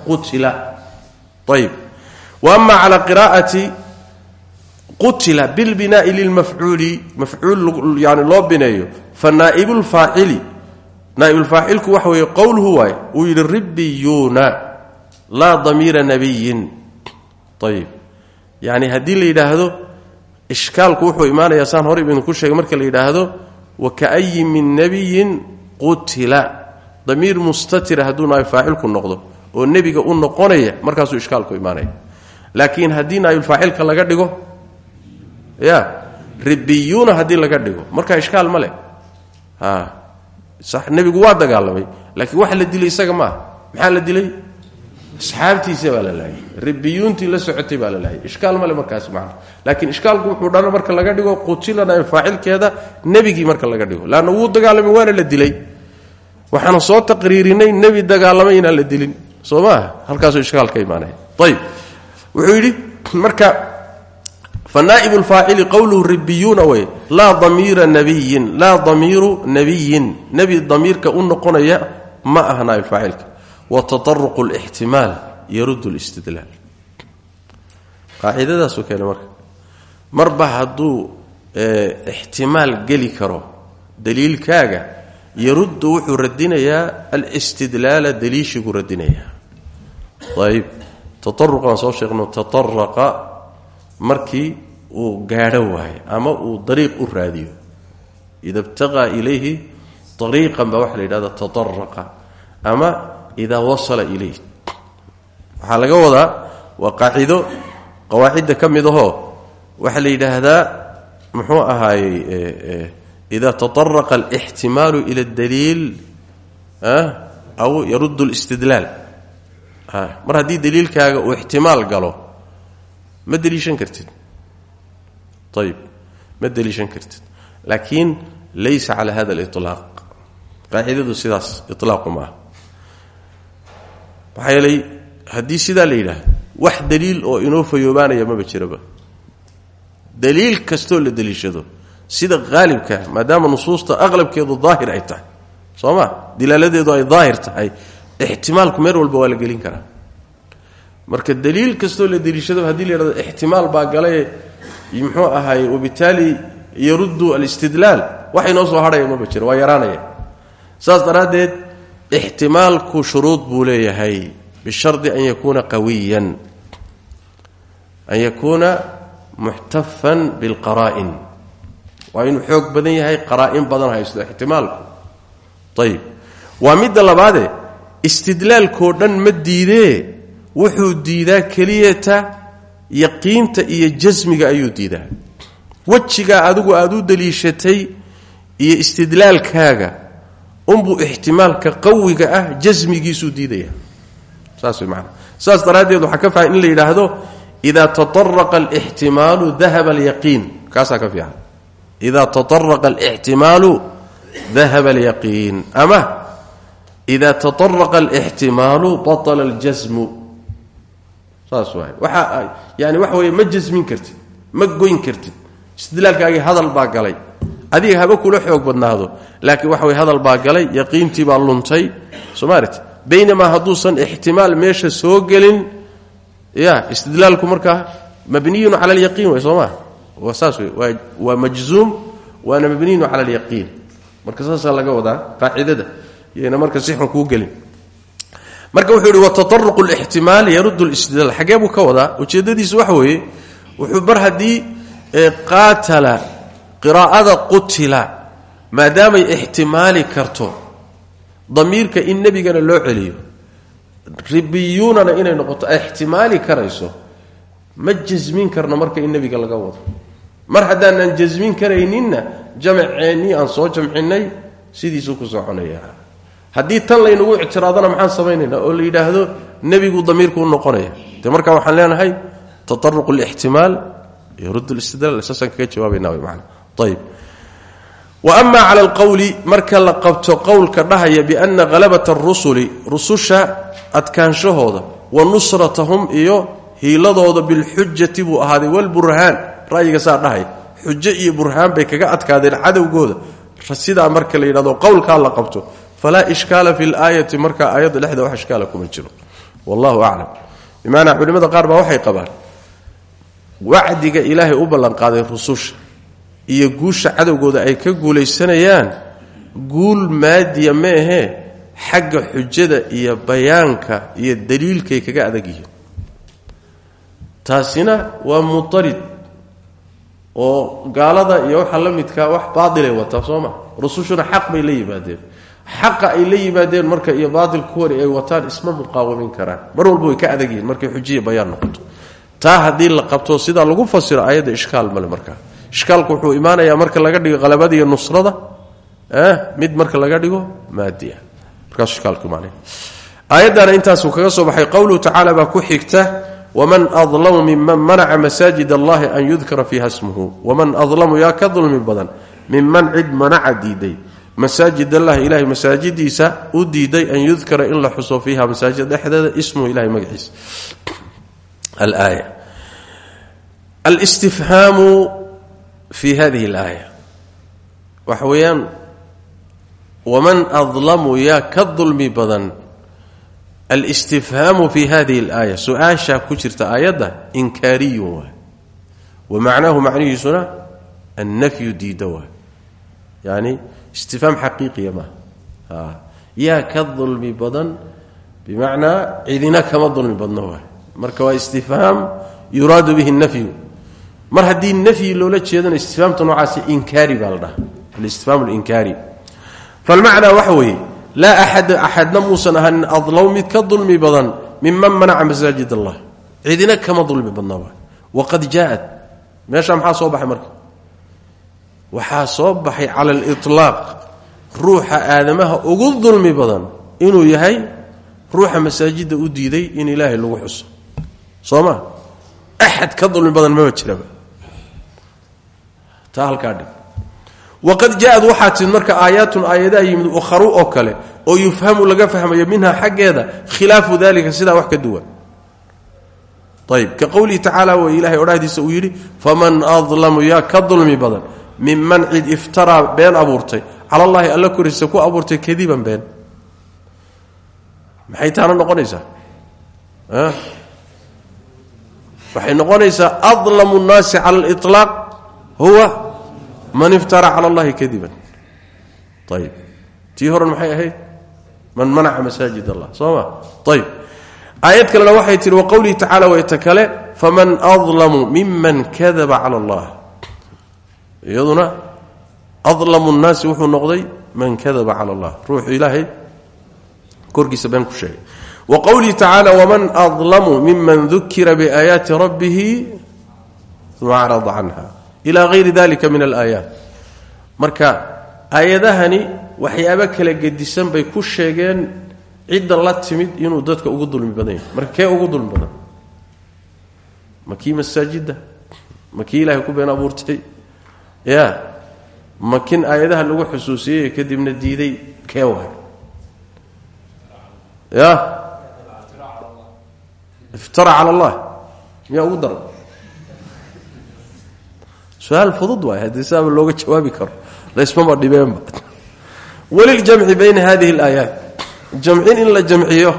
qutila. Ayb wa ama calaa qiraa'ati qutila bilbinaai lilmafcuuli mafcuul yani loo bineeyo. Fa naaibulfaacili naaibulfaacilku waxa weeye qowluhu waay uu yidhi ribiyuuna laa damiira nabiyin ayib yani haddii la yidhaahdo ishkaalku wuxuu imaanayaa saan hore idinku sheegay marka la yidhaahdo wakaayin min nabiyin qutila. Damiir mustatira hadduu naaibfaacilku noqdo oo nebiga u noqonaya markaasuu ishkaalku imaanaya. Laakiin haddii naaibulfaacilka laga dhigo ya ribiyuuna haddii laga dhigo markaa ishkaal ma leh. Nebigu waa dagaalamay laakiin waxa la dilay isaga maaha maxaa la dilay asxaabtiisa baa la laayay la socotay baa la laayay. Ishkaal male markaas macna laakiin ishkaalku wuxuu dhana marka laga dhigo qutilana faacilkeeda nebigii marka laga dhigo. Laanna wuu dagaalamay waana la dilay. Waxaanu soo taqriirinay nebi dagaalamay inaan la dilin. Soo maaha halkaasuu ishkaal ka imaanaya. Wuxuu yidhi marka fanaa'ibu lfaacili qowluhu ribiyuuna wey laa damiira nabiyin laa damiiru nabiyin. Nebi damiirka u noqonaya ma aha wa tataruqu lixtimaal yaruddu listidlaal qaacidadaasuu keena marka. Marba hadduu ixtimaal geli karo daliilkaaga yaruddu wuxuu radinayaa alistidlaala daliishiguu radinayaa. Ayib tataruq aan soo sheegno tataraqa markii uu gaadho waayo ama uu dariiq u raadiyo. Ida btaqaa ilayhi ariiqan baa waxaa la yidhahda tataraqa. Ama idaa wasala ilayh waxaa laga wadaa waa qaacido qawaacidda ka mid ahoo waxaa la yidhaahdaa muxuu ahaayey ida taaraqa alixtimaalu ila daliil aw yaruddu listidlaal mar haddii daliilkaaga uu ixtimaal galo ma kartid ayib ma kartid laakiin laysa cala hada aliطlaaq qaacidadu sidaas ilaaqu maxaa yeelay haddii sidaa la yidhaahdo wax daliil oo inoo fayoobaanaya maba jiraba. Daliil kastoo la deliishado sida haalibkaa maadaama nusuusta aqlabkeedu daahir ay tahay soo ma? Dilaaladeedu ay daahir tahay ixtimaalku meel walba waa gelin karaa. Marka daliil kastoo la deliishado haddii la yidhahdo ixtimaal baa galaye muxuu ahaay wabitaali yaruddu alistidlaal wax inoo soo hadhaya maba jiro waa yaraanaya saas daraaddeed ixtimaalku shuruud buu leeyahay bishardi an yakuuna qawiyan an yakuuna muxtafan bilqaraa'in waa inuu xoog badan yahay qaraa'in badan haysto ixtimaalku ayib waa midda labaade istidlaalkoo dhan ma diidee wuxuu diidaa keliyata yaqiinta iyo jasmiga ayuu diidaa. wejigaa adigu aada u daliishatay iyo istidlaalkaaga unbuu ixtimaalka qawiga ah jasmigiisuu diidaya saas way maanaa saas daraaddeed waxaa ka in la yidhaahdo idaa taaraqa alixtimaalu dahaba alyaqiin. Kaasaa ka fiican. Idaa taaraqa alixtimaalu dahaba alyaqiin. Ama ida taaraqa alixtimaalu batala aljasmu saas waay. Waxa yani waxa weeye ma jasmin kartid ma goyn kartid. Istidlaalkaagii hadal baa galay adiga haba kula xoog badnaado laakiin waxa weye hadal baa galay yaqiintii baa luntay somalit baynamaa hadduusan ixtimaal meesha soo gelin ya istidlaalku markaa mabniyun cala alyaqiin way soo maa waa saas wey waa majzuum waana mabniyun cala alyaqiin. Marka saasaa laga wadaa qaacidada yayna marka si xun kuu gelin. Marka wuxuu yihi watataruqu lixtimaal yaruddu listidlaal xagee buu ka wadaa ujeeddadiisu waxa weeye wuxuu bar haddii qaatala qiraa'ada qutila maadaamay ixtimaali karto damiirka in nebigana loo celiyo ribiyuunana inay noqoto ay karayso ma jasmin karno marka in nebiga laga wado. Mar haddaanan jasmin karayninna jamaceennii aan soo jamcinay sidiisuu ku soconaya haddii tan laynagu ictiraadana maxaan samaynaynaa oo la yidhaahdo nebigu damiirku u noqonaya. De markaa waxaan leenahay tataruqu lixtimaal yarud listidlaal saasaan kaga jawaabayna wy maana ayib wa ama cala alqowli marka la qabto qowlka dhahaya biana halabata arusuli rususha adkaanshahooda wa nusratahum iyo hiiladooda bilxujati buu ahaaday walburhaan ra'yiga saa dhahay xujo iyo burhaan bay kaga adkaadeen cadowgooda. Sidaa marka la yidhahdo qowlkaa la qabto falaa ishkaala fi laayati marka aayadda dhexda wax ishkaala kuma jiro. Wallahu aclam. Bimaanaa culimmada qaar baa waxay qabaan wacdiga ilaahay iyo guusha cadowgooda ay ka guulaysanayaan guul maadiya ma ahee xagga xujada iyo bayaanka iyo daliilkay kaga adag yihiin. Taasina waa mutarid oo gaalada iyo waxa la midkaa wax baailay wataa soo ma? Rusushuna xaq bay la yimaadeen. Xaqa ay la yimaadeen marka iyo baatilku hori ay wataan isma muqaawamin karaan. Mar walba way ka adag yihiin markay xujiya bayaan noqoto. Taa haddii la qabto sidaa lagu fasiro ayadda ishkaal male markaa ishkaalku wuxuu imaanayaa marka laga dhigo qalabada iyo nusrada mid marka laga dhigo maadiya markaasuu ishkaalku imaanaya. Aayaddaana intaasuu kaga soo baxay qowluhu tacaala baa ku xigta waman adlamu miman manaca masaajid allahi an yudkara fiiha smuhu waman adlamu yaa ka badan minman cid manaca diiday. Masaajid allahi ilahay masaajidiisa u diiday an yudkara in la xuso fiiha masaajid dhexdeeda ismuhu ilahay magaciisa fi hadihi alaaya. Waxa weeyaan waman adlamu yaa ka dulmi badan alstifhaamu fi hadihi alaaya. Su'aashaa ku jirta aayadda inkaariyun waay. Wa macnaahu macnihiisuna annafyu diida waay. Yani istifhaam xaqiiqiya maaha yaa ka dulmi badan bimacnaa cidina kama dulmi badno waay. Marka waa istifhaam yuraadu bihi nafyu mar haddii nafyi loola jeedana istifhaamta noocaasi inkaari baa la dhaha alistifhaam linkaari falmacnaa waxa weeye laa axada axadna muusan ahanin adlow mid ka dulmi badan minman manaca masaajid allah cidina kama dulmi badna waay waqad jaaat. Meeshaa maxaa soo baxay marka? Waxaa soo baxay cala aliطlaaq ruuxa aadamaha ugu dulmi badan inuu yahay ruuxa masaajidda u diiday in ilaahay lagu xuso. Soo ma? Ka dulmi badan maba jiraba taa halkaa dhig waqad jaaad waxaa timid marka aayaatun aayadaha yimid ukharu oo kale oo yufhamu laga fahmayo minha xaggeeda khilaafu dalika sidaa wax ka duwan. Ayb ka qowlihi tacaala wey ilahay odhahdiisa uu yidhi faman adlamu yaa ka dulmi badan minman cid iftaraa been abuurtay cala allahi alla korkiisa ku abuurtay kadiban been. Maxay taana noqonaysaa? Waxay noqonaysaa adlamu nnaasi cala aliطlaaq huwa man iftara cala allahi kadiban. Ayb tii horan maxay ahayd? Man manaca masaajid allah soo ma? Ayb aayad kalena waxay tihi waqowlihi tacala wayta kale faman adlamu miman kadaba cala allah. Iyaduna adlamu nnaasi wuxuu noqday man kadaba cala allah. Ruuxu ilaahay korkiisa been ku sheegay. Wa qowlihi tacaala waman adlamu miman dukira biaayaati rabbihi uma acrada canha ila hayri dalika min alaayaat. Marka aayadahani waxyaabo kala gedisan bay ku sheegeen cidda la timid inuu dadka ugu dulmi badan yahay. Marka kee ugu dulmi badan? Ma kii masaajidda? Ma kii ilaahay ku been abuurtay? Ya ma kin aayadaha lagu xusuusiyey kadibna diiday kee waay? Ya. Iftara cala allah. Miyaa ugu su'aal fudud waay haddii siaaba looga jawaabi karo laysmaba dhibeenba waliljamci bayna hadihi alaayaat jamcin in la jamciyo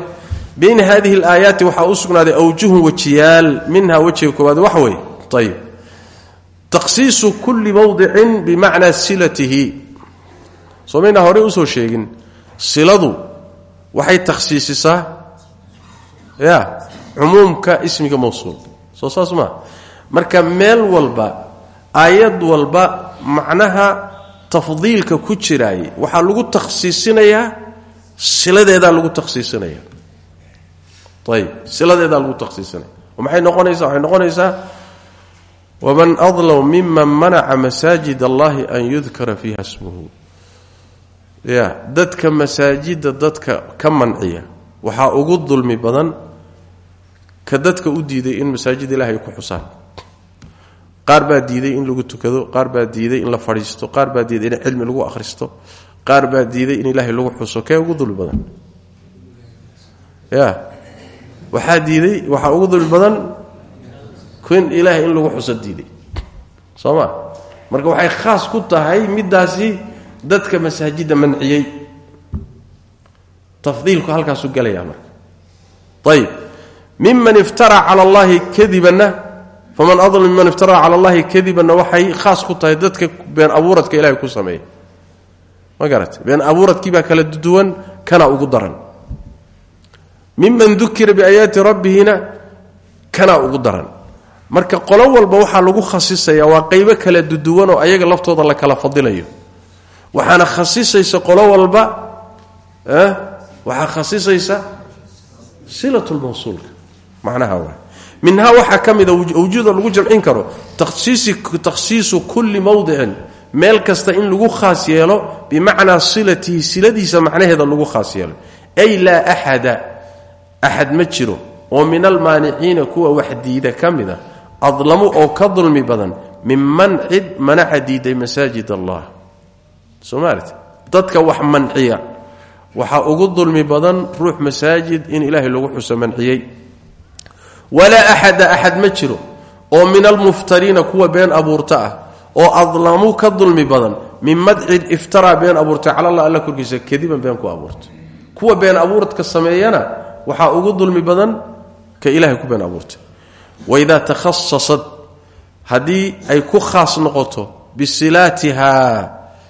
bayna hadihi alaayaati waxaa u sugnaaday awjuhun wejiyaal minha wejiga koowaad waxa weeye ayib takhsiisu kulli mowdicin bimacnaa silatihi soo maynaa u soo sheegin siladu waxay takhsiisisaa ya cumuumka ismiga mawsuul soo saas marka meel walba aayad walba macnaha tafdiilka ku jiraayay waxaa lagu takhsiisinayaa siladeedaa lagu takhsiisinaya ayib siladeedaa lagu takhsiisinaya maxay noqonaysaa? Waxay noqonaysaa waman adlam miman manaca masaajid allahi an yudkara fiiha smuhu ya dadka masaajidda dadka ka manciya waxaa ugu dulmi badan ka dadka u diiday in masaajid ilahay ku xusaan qaar baa diiday in lagu tukado qaar baa diiday in la fadhiisto qaar baa diiday in cilmi lagu akhristo qaar baa diiday in ilaahay lagu xuso. Kee ugu dulmi ya waxaa diiday waxaa ugu dulmi badan in in lagu xuso diiday. Soo ma? Marka waxay khaas ku tahay middaasi dadka masaajidda manciyey. Tafdiilku halkaasu gelayaa marka. Ayib miman iftara cala allahi kadibanna faman adlam miman iftara cala allahi kadibanna waxay khaas ku tahay dadka been abuuradka ilahay ku sameeya ma been abuuradkiibaa kala duwan kana ugu daran. Miman dukira biaayaati rabbihina kana ugu daran. Marka qolo walba waxaa lagu khasisaya waa qaybo kala duduwan oo ayaga laftooda la kala fadilayo waxaana khasisaysa qolo walba waxaa khasisaysa silatulmawsuulka macnaha waa minhaa waxaa ka mida awjuuda lagu jamcin karo takhsiisu kulli mowdicin meel kasta in lagu khaas yeelo bimacnaa silatihi siladiisa macnaheeda lagu khaas yeelo. Ay laa axada axad ma jiro. Oo min almaaniciina kuwa wax diida ka mid a adlamu oo ka dulmi badan minman cid manaca diiday masaajid allah. Somalit dadka wax manciya waxaa ugu dulmi badan ruux masaajid in ilaahay lagu xuso walaa axada axad ma jiro oo min almuftariina kuwa been abuurta ah oo adlamu ka dulmi badan min madcid iftaraa been abuurtay cala allah alla korkiisa kadiban been ku abuurtay kuwa been abuuradka sameeyana waxaa ugu dulmi badan ka ilahay ku been abuurtay waidaa takhasasad haddii ay ku khaas noqoto bisilaatiha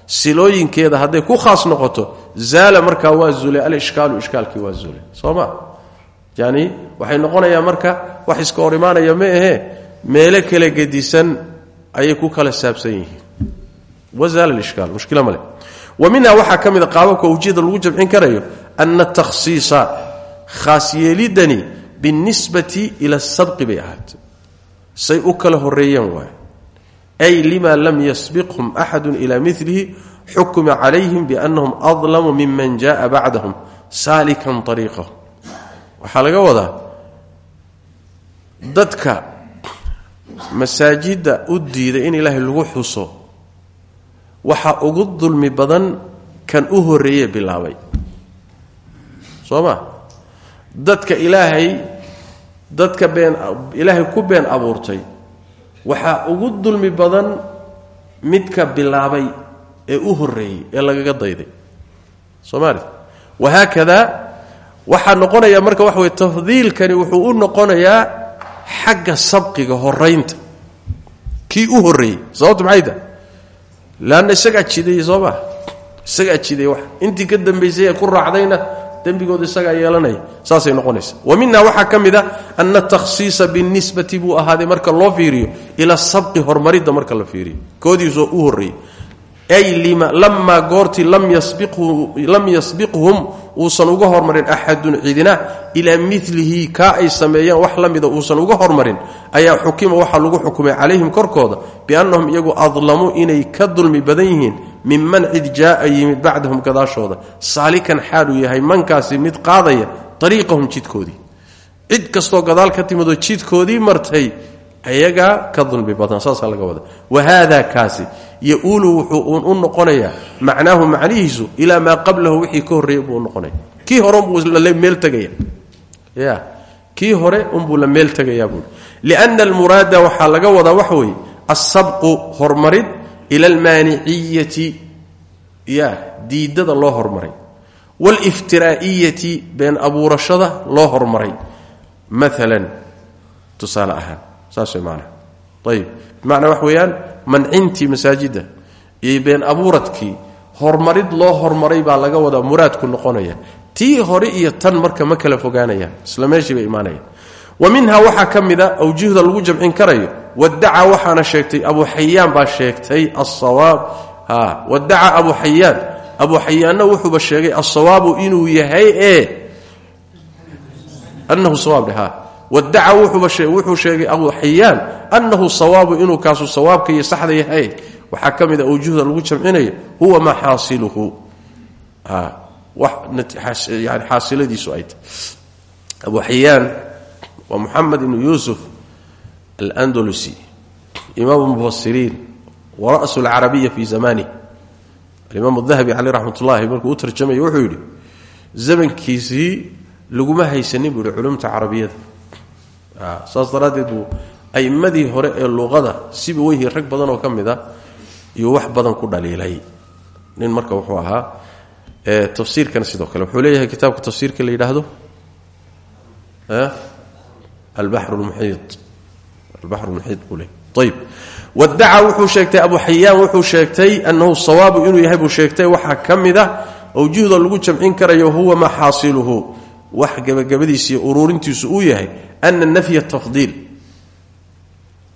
silooyinkeeda hadday ku khaas noqoto zaala markaa waa zulay alishkaalu ishkaalkii waa ma yani waxay noqonayaa marka wax iska hor imaanaya ma ahee meelo kala gedisan ayay ku kala saabsan yihiin. Minha waxaa ka mid a qaababka ujeeda lagu jamcin karayo ana takhsiisa khaas yeelidani binisbati ila sabqi bay ahaat say u kala horeeyeen waay ay lima lam yasbiqhum axadu ila milihi xukima calayhim biannahum adlamu miman jaءa bacdahum saalikan waxaa laga wadaa dadka masaajidda u diiday in ilaahay lagu xuso. Waxaa ugu dulmi badan kan u horeeye bilaabay. Soo ma? Dadka ilaahay dadka been ilaahay ku been abuurtay. Waxaa ugu dulmi badan midka bilaabay ee u horeeyey ee lagaga dayday. Soomaalia wahaakadaa waxaa noqonaya marka waxa wey tafdiilkani wuxuu u noqonayaa xagga sabqiga horaynta kii u horeeyey sababtu maxay tahay leanna isagaa jideeyey soo maa isagaa wax. Intii ka dambaysay ku raacdayna dembigooda isagaa yeelanaya saasay noqonaysa. Wa minha waxaa ka mid a ana takhsiisa binisbati buu ahaaday marka loo fiiriyo ila sabqi horumaridda marka la fiiriyo. Koodiisoo u horreeyey ay lamaa goortii lam yasbiqhum uusan uga hormarin axadun cidina ilaa milihi kaa ay sameeyeen wax la mida uusan uga hormarin ayaa xukima waxaa lagu xukumay calayhim korkooda biannahum iyagu adlamuu inay ka dulmi badan yihiin minman cid jaaa yimid bacdahum gadaashooda. Saalikan xaaluu yahay mankaasi mid qaadaya ariiqahum jidkoodii. Cid kastoo gadaal ka timidoo jidkoodii martay ayagaa ka dulmi badan saasaa laga wada wahaada kaasi yaulu wuxuu u noqonayaa macnaahu macnihiisu ilaa maa qablahu wixii ka horreeyey buu unoqonaya kii hore unbuu meel tegaya ya kii hore unbuu la meel tegayaa buui lianna almuraada waxaa laga wadaa waxa weeye alsabqu hormarid ila almaaniciyati ya diidada loo hormaray. Waliftiraa'iyati been abuurashada loo hormaray. Maalan tusaale ahaan saas way maanaa ayib wax weeyaan mancintii masaajidda iyo been abuuradkii horumarid loo hormaray baa laga wadaa muraadku noqonaya. Tii hore iyo tan marka ma kala fogaanayaan isla bay imaanayaan. Wa minha waxaa ka mid a awjuhda lagu jamcin karayo wadaca waxaana sheegtay abu xayaan baa sheegtay asawaab wadaca abu xayaan abu xayaanna wuxuuba sheegay asawaabu inuu yahay ee anahu sawaab ha wadaca wuxuu sheegay abu xayaan anahu sawaabu inuu kaasu sawaabka iyo saxda yahay. Waxaa ka mid a awjuhda lagu jamcinayo huwa maxaasiluhu yani xaasiladiisu ay tahy abu xayaan waa muxamed ibnu yuusuf alandalusi imaamu mufasiriin wa ra'su alcarabiya fi zamanih alimaam dahabi caleyh raxmat ullahi markuu u tarjamaya wuxuu yidhi zamankiisii laguma haysanin buu carabiyada saas daraaddeed buu a'imadii hore ee luqada siba weyhi rag badan oo ka mid a iyo wax badan ku dhaliilay. Nin marka wuxuu ahaa tafsiirkana sidoo kale. Wuxuu leeyahay kitaabka tafsiirka la yidhaahdo? Albaxr lmuxiid albaxr lmuxiid buu leeyay ayib wadaca wuxuu sheegtay abu xayaan wuxuu sheegtay annahu sawaabu inuu yahay buu sheegtay waxaa ka mid a awjuhda lagu jamcin karayo huwa maxaasiluhu wax gebagabadiisa iyo uruurintiisu uu yahay ana nafya tafdiil.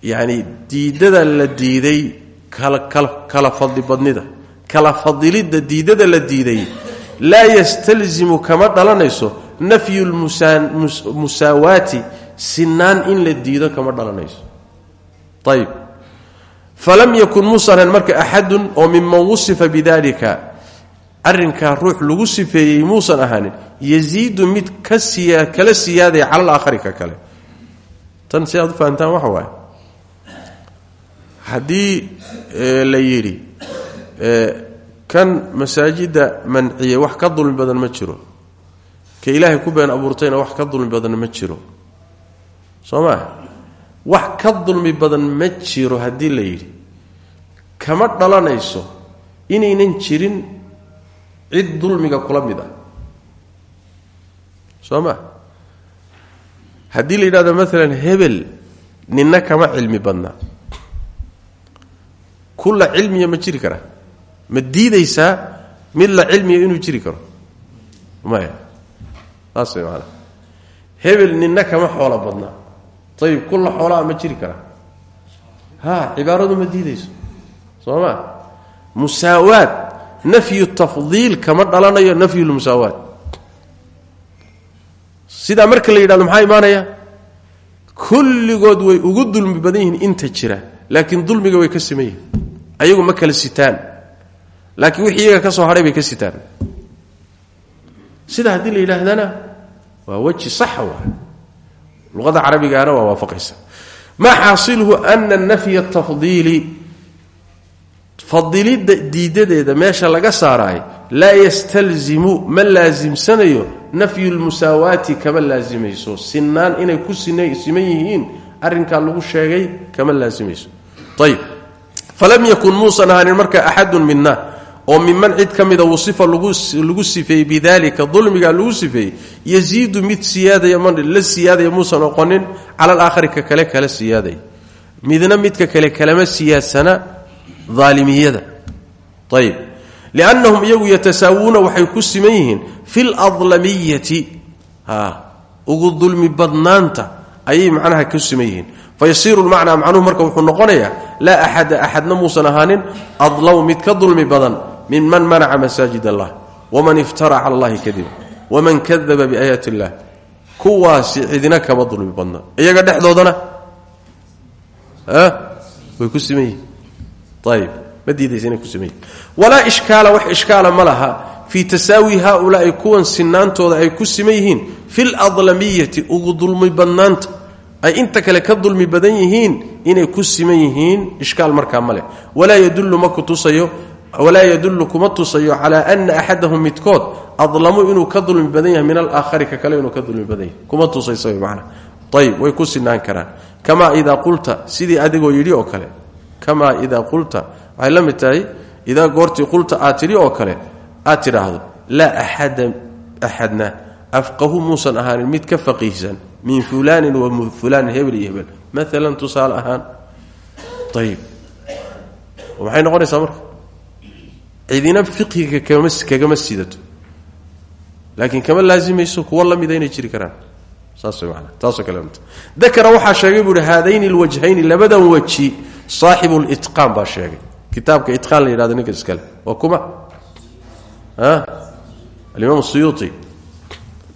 Yacni diidada la diiday kala fadli badnida. Kala fadilidda diidada la diiday laa yastalzimu kama dhalanayso nafyu lmusaawaati sinaan in la diido kama dhalanayso. Ayib falam yakun muusanan marka axadun oo miman wusifa bidalika arrinkaa ruux lagu sifeeyey muusan ahaanin yaziidu mid ka siya kala siyaadaya cala alaakhari ka kale. Tan si aad u fahantaan waxa waaye. Haddii la yidhi kan masaajidda manciye wax ka dulmi badan ma jiro. Ka ilaahay ku been abuurtayna wax ka dulmi badan ma jiro. Soo wax ka dulmi badan ma jiro haddii la yidhi. Kama dhalanayso inaynan jirin cid dulmiga kula mid ah. Soo ma? Haddii la yidhahdo maalan hebel ninna kama cilmi badnaa kulla cilmiya ma jiri karaa ma diidaysaa mid la cilmiya inuu jiri karo. Maya saas way hebel ninna kama xoolo badnaa ayib kulla xoolaa ma jiri karaa ha cibaaradu ma diidayso. Soo nafyu tafdiil kama dhalanayo nafyu lmusaawaat sidaa marka la yidhahdo maxaa imaanaya? Kulligood way ugu dulmi badan yihiin inta jira laakiin dulmiga way ka siman yihiin. Ayagu ma kala sitaan. Laakiin wixii ka soo hadhay bay ka sitaan. Sida haddii la yidhaahdana waa weji saxa waa. Luqada carabigaana waa waafaqaysa. Maa xaasiluhu ana nafya tafdiili fadilidda diidadeeda meesha laga saaraay laa yastalzimu ma laasimsanayo nafyu lmusaawaati kama laasimayso sinaan inay ku siman yihiin arrinkaa lagu sheegay kama laasimayso ayb falam yakun muusan ahaanin marka axadun mina oo miman cid ka wasifa lagu sifeeyey bidalika dulmiga lagu sifeeyey yaziidu mid siyaadaya la siyaadaya muusan oqonin cala alaakhari ka kale kala siyaadaya. Midna midka kale kalama siyaadsana aalimiyada ayb liannahum iyagu yatasaawuuna waxay ku siman yihiin fi ladlamiyati ugu dulmi badnaanta ayay macnaha ku siman yihiin. Fayasiiru lmacnaa macnuhu marka wuxuu noqonayaa laa axada axadna muusan ahaanin adlamu mid ka dulmi badan min man manaca masaajid allah waman iftara cala allahi kadiba waman kadaba biaayaati illah. Kuwaasi cidina kama dulmi badna ayb ma diidaysa inay ku yihiin walaa ishkaala wax ishkaala ma laha. Fii tasaawi haaulaai kuwan sinaantooda ay ku siman yihiin. Fi ladlamiyati ugu dulmi badnaanta. Ay inta kale ka dulmi badan yihiin inay ku siman yihiin ishkaal markaa ma leh. Walaa yadullu ma kutusayo walaa yadullu kuma tusayo calaa ana axadahum midkood adlamu inuu ka dulmi badan yahay min alaakhari ka kale inuu ka dulmi badan yahay. Kuma tusaysa man ayb way ku sinaan karaan. Kamaa idaa qulta sidii adigoo yidhi oo kamaa idaa qulta. Waxay la mid tahay idaa goortii qulta aad tidhi oo kale aad tidhaahdo laa axada axadna afqahu muusan ahaanin mid ka faqiihsan min fulaanin wa fulaanin hebel iyo hebel. Maalan tusaale ahaan ayib maxay noqonaysaa marka cidina fiqiga kagama sidato. Laakiin kama laasimayso kuwa la mida inay jiri karaan aakr waxaa sheegay buu i haadayni lwajhayni labadan waji saaxibuliqaan baa sheegay. Kitaabka iqaan la ninka iskale waa kuma. Alimaam siyuui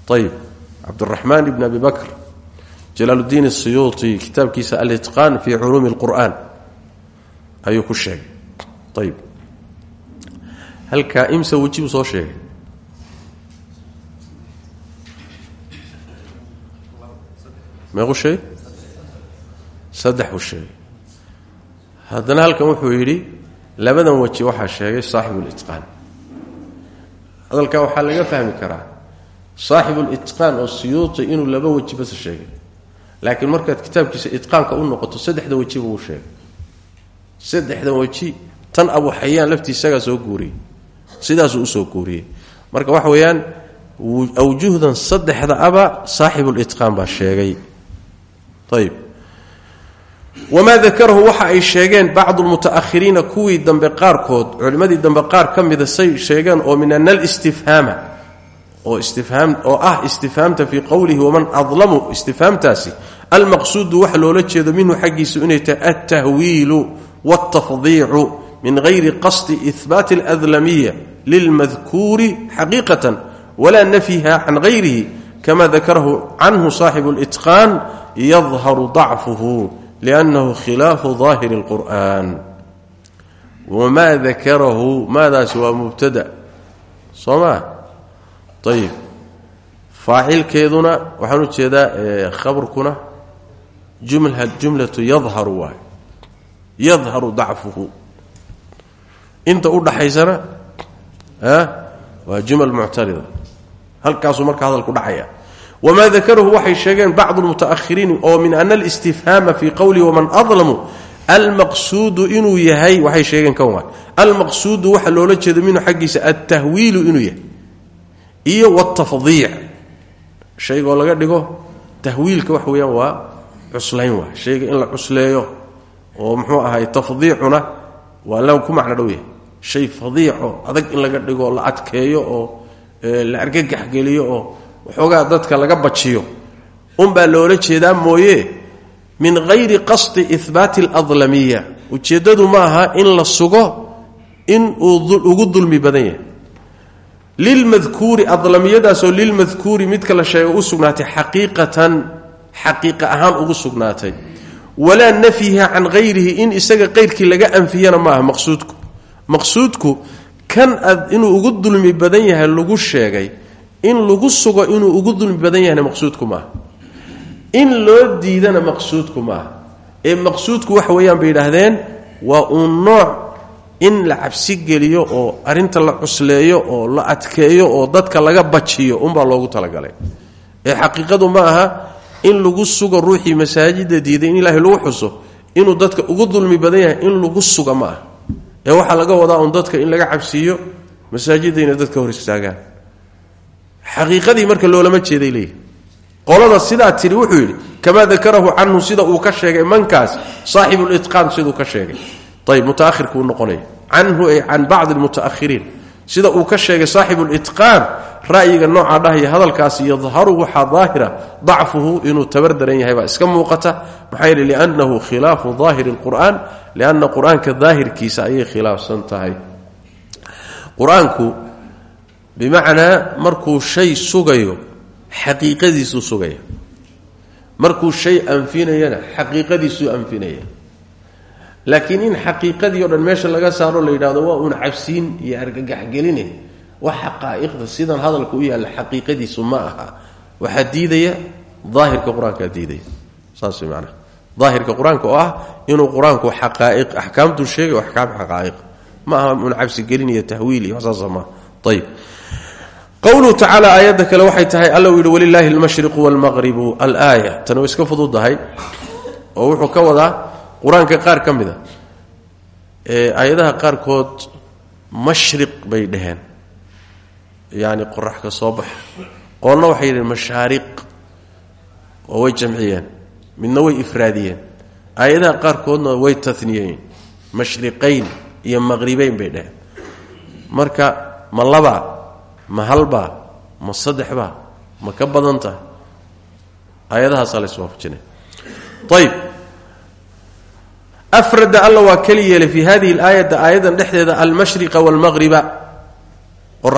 ayib cabduraxmaan ibn abi bakr. Jalaaluddiin asiyuuti kitaabkiisa aliqaan fi culuumi اlqur'aan ayuu ku sheegay. Ayib halkaa imsa wejibu soo sheegay. Meequ sheegay saddex uu sheegay wuxuu yidhi labadan weji waxaa sheegay saaxibu litqaan hadalkaa waxaa laga fahmi karaa saaxibulitqaan oo siyuuti inuu laba weji bas sheegay. Laakiin markaad kitaabkiisa itqaanka u noqoto saddexda wejiba uu sheegay. Saddexdan weji tan abu xayaan laftiisagaa soo guuriyey. Sidaasuu u soo guuriyey. Marka waxa weeyaan awjuhdan saddexda aba saaxibulitqaan baa sheegay wmaa dakarahu waxa ay sheegeen bacdu lmutaakhiriina kuwii dambe qaarkood culimmadii dambe qaar ka mida say sheegeen oo min ana listifhaama oo istifhaam oo ah istifhaamta fii qowlihi waman adlamu istifhaamtaasi almaqsuudu wax loola jeedo minhu xaggiisu inay tahay altahwiilu wاltafdiicu min hayri qasdi ihbaati aladlamiya lilmadkuuri xaqiiqatan walaa nafyiha can hayrihi kama dakarahu canhu saaxibu litqaan yadharu dacfuhu liannahu khilaafu daahiri اlqur'an wamaa dakarahu maadaasi waa mubtada soo maa ayib faacilkeeduna waxaan u jeedaa khabarkuna jumlatu yadharu waay yadharu dacfuhu inta u dhaxaysana waa jumal muctarida halkaasuu marka hadalku dhacaya wamaa dakarahu waxay sheegeen bacdu lmutaahiriin oo min ana alistifhaama fii qowlihi waman adlamu almaqsuudu inuu yahay waxay sheegeen kan waay almaqsuudu waxa loola jeedo minhu xaggiisa altahwiilu inuu yahay iyo wtafdiic shaygoo laga dhigo tahwiilka wax weeyaan waa cuslayn waay shayga in la cusleeyo oo muxuu ahay tafdiicuna waa la ku macno dhow yahay shay fadiico adag in laga dhigo la adkeeyo oo la argagaxgeliyo oo waxoogaa dadka laga bajiyo. Unbaa loola jeedaa mooye min hayri qasdi ihbaati aladlamiya ujeeddadu ma aha in la sugo in uu ugu dulmi badan yahay. Lilmadkuuri adlamiyadaasoo lilmadkuuri midka la sheega u sugnaatay xaqiiqatan xaqiiqa ahaan ugu sugnaatay. Walaa nafyiha can hayrihi in isaga qayrkii laga anfiyana ma aha maqsuudku. Maqsuudku kan ad inuu ugu dulmi badan yahay lagu sheegay in lagu sugo inuu ugu dulmi badan yahayna maqsuudku maaha in loo diidana maqsuudku maaha ee maqsuudku waxa weeyaan bay yidhaahdeen waa uun nooc in la cabsi geliyo oo arrinta la cusleeyo oo la adkeeyo oo dadka laga bajiyo unbaa loogu talagalay. Ee xaqiiqadu ma aha in lagu sugo ruuxii masaajida diiday in ilaahay lagu xuso inuu dadka ugu dulmi badan yahay in lagu suga ma ee waxaa laga wadaa un dadka in laga cabsiiyo masaajidda inay dadka hor istaagaan xaqiiqadii marka loolama jeeday leeyihi qolada sidaa tidhi wuxuu yidhi kamaa dakarahu canhu sida uu ka sheegay mankaas saaxibulitqaan siduu ka sheegay. Ayb mutaahirkuu noqonaya. Canhu ay can bacdi lmutaahiriin sida uu ka sheegay saaxibulitqaan ra'yiga noocaa dhahaya hadalkaasi yadharu waxaa daahira dacfuhu inuu tabar yahay baa iska muuqata maxaa yeele liannahu khilaafu daahiri lqur'aan lianna qur'aanka daahirkiisa ayay khilaafsan tahay. Qur'aanku bimacnaa markuu shay sugayo xaqiiqadiisuu sugaya markuu shay anfinayana xaqiiqadiisuu anfinaya. Laakiin in xaqiiqadii o dhan meesha laga saaro la waa uun cabsiin iyo argagaxgeline wax xaqaa'iqda sidan hadalka u yaalla xaqiiqadiisu ma aha. Waxaa diidaya daahirka qur'aankaa diidaya. Saas way macnaha daahirka ah inuu qur'aanku xaqaa'iq axkaamtuu sheegay axkaam xaqaa'iq. Ma aha uun cabsigelin iyo tahwiil iyo saasa ayib qowluhu tacaala aayadda kale waxay tahay alla uu yidhi walilaahi almashriqu waalmaqribu alaaya. Tan iska fududahay oo wuxuu ka wadaa qur'aanka qaar ka mid a ee aayadaha qaarkood mashriq bay dhaheen. Yacni qorax ka soo baxa qoolna waxay yidhaheen mashaariq oo way jamciyeen. Midna way ifraadiyeen. Aayadaha qaarkoodna way taniyeen mashriqayn iyo maqribayn bay dhaheen. Marka ma ma halbaa ma saddexbaa ma ka badan tahay aayadahaasaa la iswaafajinaya ayib afrada alla waa keli yeelay fi hadihi alaayati aayadan dhexdeeda almashriqa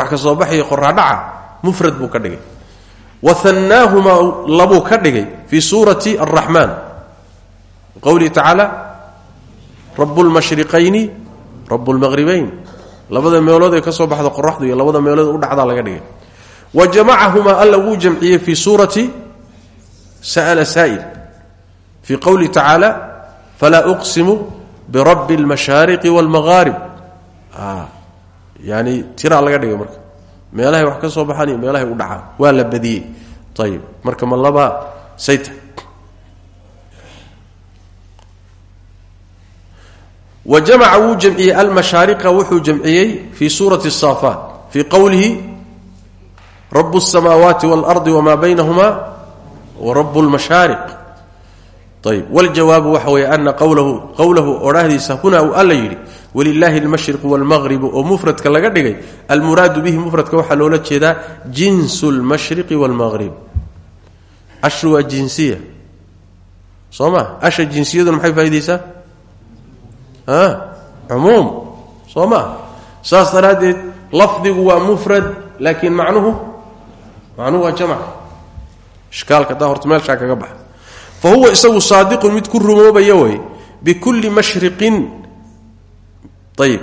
ka soo baxayo qoraxdhaca mufrad buu ka dhigay. Wa hannaahumaa labuu ka dhigay fii suurati araxmaan qowlihi tacaala rabu lmashriqayni rabu lmaqribayn labada meelood ee ka soo baxda qoraxdu iyo labada meelood u dhacdaa laga dhigay. Wa jamacahumaa alla wuu jamciyey fii suurati sa'la saa'il fii qowlihi tacaala falaa uqsimu birabbi اlmashaariqi wاlmaqaarib yani tiraa laga dhigay marka. Meelahay wax ka soo baxaan iyo meelahay u dhacaan. Waa la badiyey. Ayib marka ma sayta wa jamaca wuu jamciyey almashaaria wuxuu jamciyey fii suurati saafaat fii qowlihi rabu samaawaati walardi wamaa baynahuma wa rabu lmashaariq ayb waljawaabu waxa weeye ana qowlahu qowlahu odhahdiisa hunaa uu alla yidhi walilaahi almashriqu walmaqribu oo mufradka laga dhigay almuraadu bihi mufradka waxaa loola jeedaa jinsu lmashriqi walmaqrib ashu waa jinsiya soo ma asha jinsiyaduna maxay faa'idaysaa cumuum? Soo ma saas daraaddeed lafdigu waa mufrad laakiin macnuhu macnuhu waa jamc ishkaalka daa horta meelshaa kaga baxa. Fa huwa isagu saadiqun mid ku rumoobaya wey bikulli mashriqin. Ayib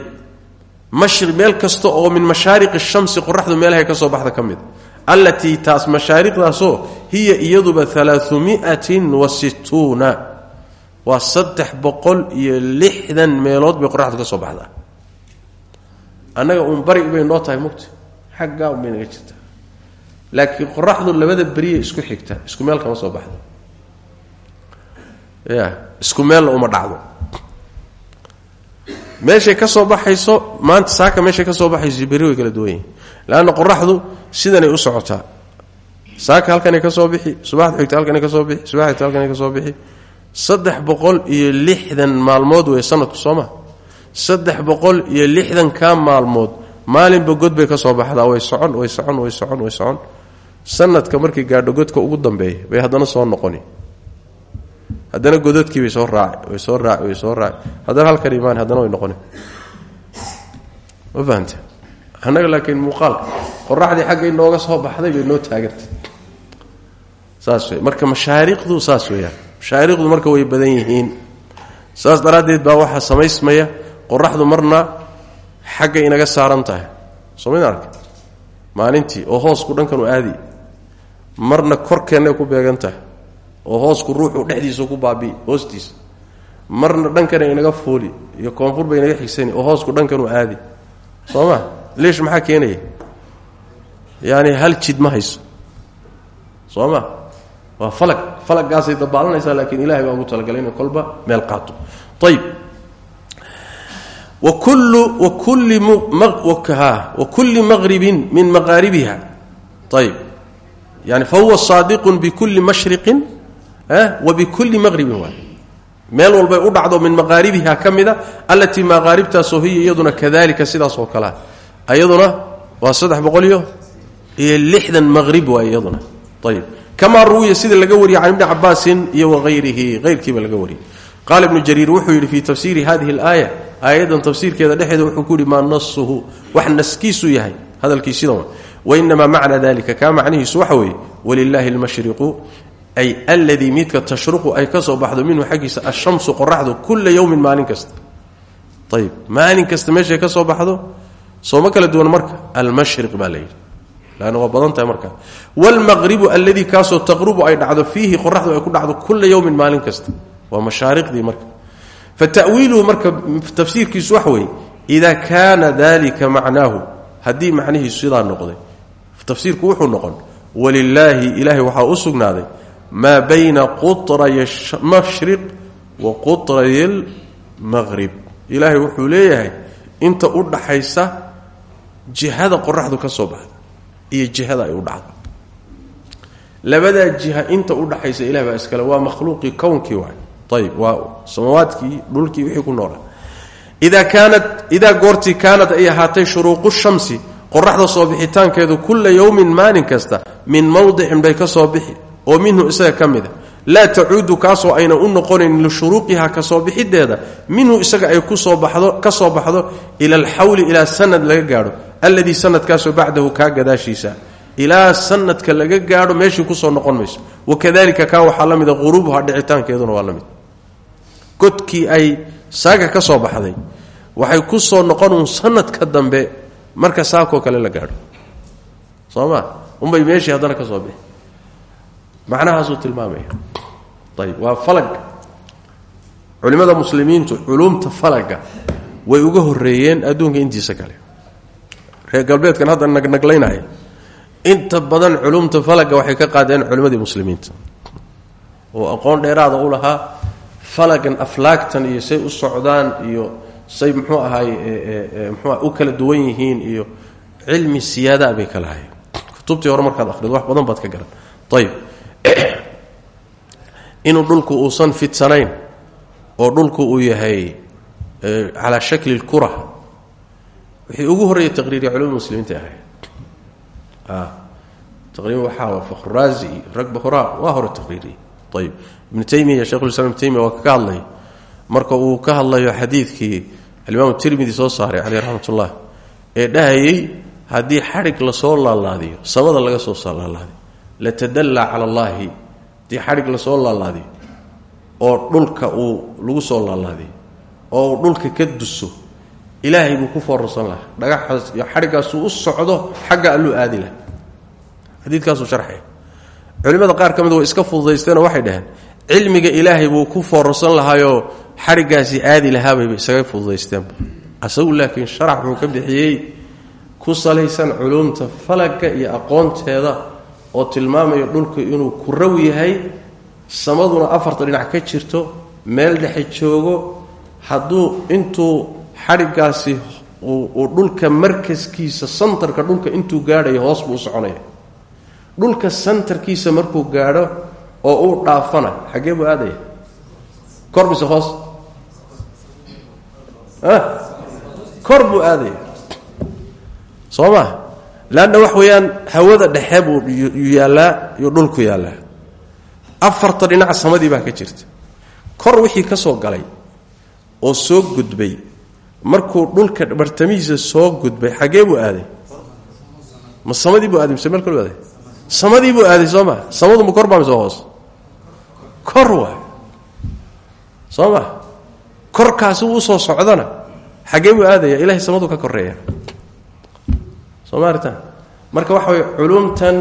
mashri meel kasta oo min mashaariqi shamsi qoraxdu meelahay ka soo baxda ka mid. Allatii hiya iyaduba alaaثumiatin waa saddex boqol iyo lixdan meelood bay qoraxdu ka soo baxdaa. Annaga uun bari bay noo tahay mugta xaggaa un bay naga jirtaa laakiin qoraxdu labada beriye isku xigta isku meel kama soo baxdo. Ya isku meelna uma dhacdo. Meeshay ka soo baxayso maanta saaka meeshay ka soo baxayso beri way kala duwan yihiin leanna qoraxdu sidanay u socotaa. Saaka halkanay ka soo bixi subaxda xigta halkanay ka soo bixi subax xigta halkanay ka soo bixi saddex boqol iyo lixdan maalmood wey sanadku sooma saddex boqol iyo lixdan kaa maalmood maalinba god bay ka soo baxdaa. Way socon way socon way socon way socon. Sanadka markay gaadho godka ugu dambeeya bay haddana soo noqoni. Haddana godadkii bay soo raaci way soo raaci way soo raaci haddana halkan imaan haddana way noqoni. Ma annaga laakiin muuqaalka qoraxdii xaggay nooga soo baxday bay noo taagantay saas marka mashaariqdu saas mashaariqdu marka way badan yihiin. Saas daraaddeed baa waxaa samaysmaya qoraxdu marna xaggay inaga saaran tahay. Soo mayn arka? Maalintii oo hoosku dhankan u aadi. Marna korkeennay ku beegan tahay. Oo hoosku ruuxu dhexdiisa ku baabi'i hoostiisa. Marna dhankana inaga fuuli iyo koonfur bay inaga xigsani oo hoosku dhankan u aadi. Soo ma? Leesh maxaa keenaya? Yaani hal jid ma hayso. Soo waa falag falagaasay dabaalanaysaa laakiin ilahay baa ugu talagalay inay kolba meel qaato. Ayib wakulli maqribin min maqaaribiha ayib yani fahuwa saadiqun bikulli mashriqin wa bikulli maqribin waay. Meel walbay u dhacdo min maqaaribiha ka mida allatii maqaaribtaasoo hiya iyaduna kadalika sidaas oo ayaduna waa saddex iyo lixdan maqrib waay iyaduna. Ayib kamaa ruwiya sida laga wariyay can ibni cabaasin iyo waayrihi hayrkiiba laga wariyay qaala ibnu jariir wuxuu yidhi fii tafsiiri hadihi alaaya aayaddan tafsiirkeeda dhexeeda wuxuu ku yidhi maa nasuhu wax naskiisu yahay hadalkiisidan wainamaa macna dalika kaa macnihiisu waxa weeye walilaahi almashriqu ay aladii midka tashruqu ay ka soo baxdo minhu xaggiisa ashamsu qoraxdu kula yowmin maalin kasta ayib maalin kasta meeshay ka soo baxdo sooma kala duwan marka almashriq baa la yidhi lanna waa badan tahay markaa wlmaqribu alladii kaasoo taqrubu ay dhacdo fiihi qoraxdu ay ku dhacdo kula yowmin maalin kasta. Waa mashaariqdii marka. Fata'wiiluhu marka tafsiirkiisu waxa weeye idaa kaana dalika macnaahu. Haddii macnihiisu sidaa noqday tafsiirku wuxuu noqon walilaahi ilaahay waxaa u sugnaaday maa bayna quطray mashriq wa quطray lmaqrib ilaahay wuxuu leeyahay inta u dhaxaysa jihada qoraxdu ka soo baxda iyo jihada ay u dhacdo. Labadaa jiha inta u dhaxaysa ilah baa iskale waa makhluuqii kownkii waay. Ayib waa samawaadkii dhulkii wixii ku noola. Idaa kaanat idaa goortii kaanad ay ahaatay shuruuqu shamsi qoraxda soo bixitaankeedu kulla yowmin maalin kasta min mowdicin bay ka soo bixi oo minhu isaga ka mida laa tacuudu kaasoo ayna u noqonayn lishuruuqiha ka soo bixideeda minhu isaga ay ku soo bado ka soo baxdo ila alxawli ilaa sanad laga gaadho alladii sanadkaasoo bacdahu kaa gadaashiisa. Ilaa sanadka laga gaadho meeshii ku soo noqon mayso. Wakadalika kaa waxaa la mida quruubuha dhicitaankeeduna waa la mid godkii ay saaga ka soo baxday waxay ku soo noqonuun sanadka dambe marka saakoo kale la gaadho. Soo ma? Unbay meeshii ka soo bixi. Macnahaasuu tilmaamaya. Ayib waa falag. Culimmada muslimiintu culumta falaga way uga horeeyeen adduunka intiisa kale reer galbeedkan hadda nagnaglaynaya inta badan culumta falaga waxay ka qaadeen culimmadii muslimiinta. Oo aqoon dheeraada u lahaa falagan aflaagtan iyo say u socdaan iyo say muxuu ahaay mxua u kala duwan yihiin iyo cilmi siyaadaa bay ka lahayen kutubtii hore markaad akhrido wax badan baad ka garan. Ayib *clears throat* inuu dhulku uusan fidsanayn oo dhulku uu yahay calaa shakli lkura wixii ugu horreeyay taqriiriya culimada muslimiinta ahay taqriiban waxaa fakhraazi iyo ragba horaa waa hore taqriiriyey ayib ibnu taymiya shekhulislam ibnu taymiya waa ka hadlay. Marka uu ka hadlayo xadiidkii alimaamu tirmidi soo saaray caleyh raxmat ullah ee dhahayey haddii xadhig la soo laalaadiyo samada laga soo laalaadiyo latadallaa cala allaahi haddii xadhig la soo laalaadiyo oo dhulka uu lagu soo laalaadiyo oo dhulka ka duso ilaahay buu ku foorarsan lahaa. Dhagaxaas iyo xadhiggaasuu u socdo xagga alluu aadi laha xadiidkaasuu sharxaya culimmada qaar ka mid way iska fududaysteenoo waxay dhaheen cilmiga ilaahay buu ku foorarsan lahaayoo xadhiggaasi aadi lahaabayba isaga fududaysteenba asagu laakiin sharax wuxuu ka bixiyey ku salaysan culumta falagga iyo aqoonteeda oo tilmaamaya dhulku inuu ku raw yahay samaduna afarta dhinac ka jirto meel dhexe joogo hadduu intuu xadhiggaasi uu dhulka markaskiisa santarka dhulka intuu gaadhayo hoos buu u dhulka santarkiisa markuu gaadho oo uu dhaafana xaggee buu aadaya? Kor mise hoos kor buu aadaya. Soo maa leanna wax weeyaan hawada dhexe buu yaallaa iyo dhulku yaallaa. Afarta dhinac samadii baa ka jirta. Kor wixii ka soo galay oo soo gudbay markuu dhulka bartamihiisa soo gudbay xaggee buu aaday? Ma samadii buu aaday mise meel kalu aaday? Samadii buu aaday soo maa samadu ma kor baa hoos? Kor soo maa korkaasi uu u soo socdana. Xaggee buu aadaya ilahay samadu ka koreeya soo ma marka waxa way culumtan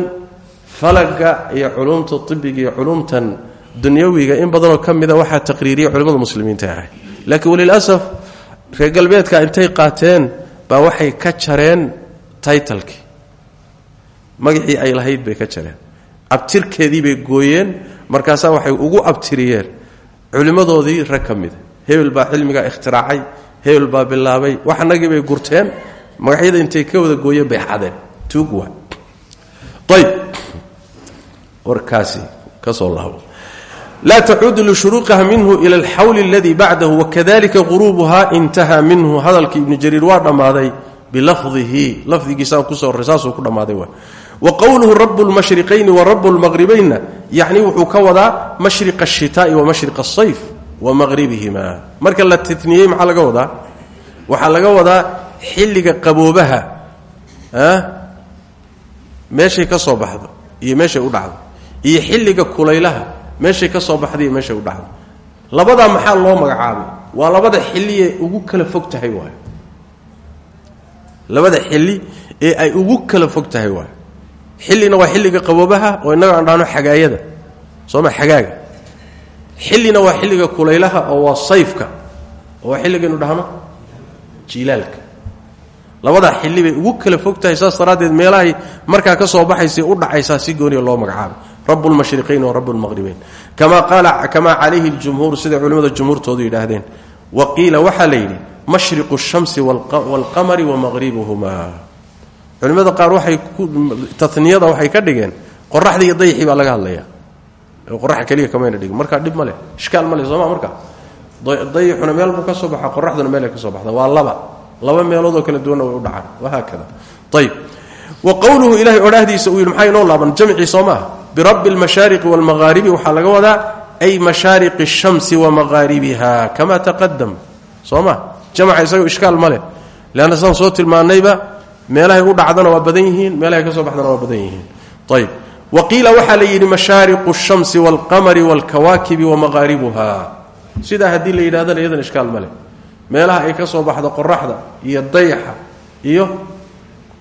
falaga iyo culumta ibiga iyo culumtan dunyawiga in badanoo ka mida waxaa taqriiriya culimmada muslimiinta ahay. Laakiin walilasaf reer galbeedka intay qaateen baa waxay ka jareen taytalkii. Magacii ay lahayd bay ka jareen. Abtirkeedii bay gooyeen markaasaa waxay ugu abtiriyeen. Culimmadoodii rag ka mida hebel baa cilmigaa ikhtiraacay hebel baa bilaabay wax anagii bay gurteen. Magacyada intay ka wada gooyeen bay xadeen. Tuug waa. Ayb warkaasi ka soo laabo laa tacuudu lishuruuqiha minhu ila alxawli aladii bacdahu wakadalika quruubuha intaha minhu. Hadalkii ibnu jariir waa dhammaaday bilafdihi. Lafdigiisaan ku soo horray saasuu ku dhammaaday wa qowluhu rabu lmashriqayni wa rabu lmaqribaynna yacni wuxuu ka wadaa mashriqa ashitaai wa mashriqa asayf wa maqribihima marka la tiniyey maxaa laga wadaa? Waxaa laga wadaa xilliga qaboobaha meeshay ka soo baxdo iyo meeshay u dhacdo iyo xilliga kulaylaha meeshay ka soo baxda iyo meeshay u dhacdo labadaa maxaa loo magacaabay? Waa labada xilli ee ugu kala fog tahay waay labada xilli ee ay ugu kala fog tahay waay xillina waa xilliga qaboobaha oo innaga aan dhahno xagaayada. Sooma xagaaga? Xillina waa xilliga kulaylaha oo waa sayfka. Oo waa xilligaynu dhahno jiilaalka. Labadaa xilli bay ugu kala fog tahay saas daraaddeed meelahay markaa ka soo baxaysa u dhacaysaa si gooniya loo magacaabay rabu lmashriqayn wa kama qaala kamaa calayhi ljumhuur siday culimmada jumhuurtoodu yidhaahdeen wa qiila waxaa la yidhi mashriqu shamsi waalqamari wa maqribuhumaa. Culimmada qaar waxay taniyada waxay ka dhigeen qoraxda iyo dayxii baa laga hadlaya qoraxa keliya kamayna dhigin. Markaa dhib ma leh. Ishkaal ma leh sooma marka dayixuna meel buu ka soo baxaa qoraxduna meel ay ka soo baxda. Waa laba. Laba meeloodoo kala duwanna way u dhacaan. Wahaakada birabbi almashaariqi waalmaqaaribi waxaa laga wadaa ay mashaariqi ashamsi wa maqaaribiha kama taqadam soo ma? Jamca isagoo ishkaal ma soo tilmaanayba meelahay u dhacdana waa badan yihiin meelahay ka soo baxdana waa badan yihiin. Ayb wa qiila waxaa la yidhi mashaariqu ashamsi waalqamari waalkawaakibi wa maqaaribuha sidaa haddii la yidhahdana iyadan ishkaal ma meelaha ay ka soo baxdo qoraxda iyo dayaxa iyo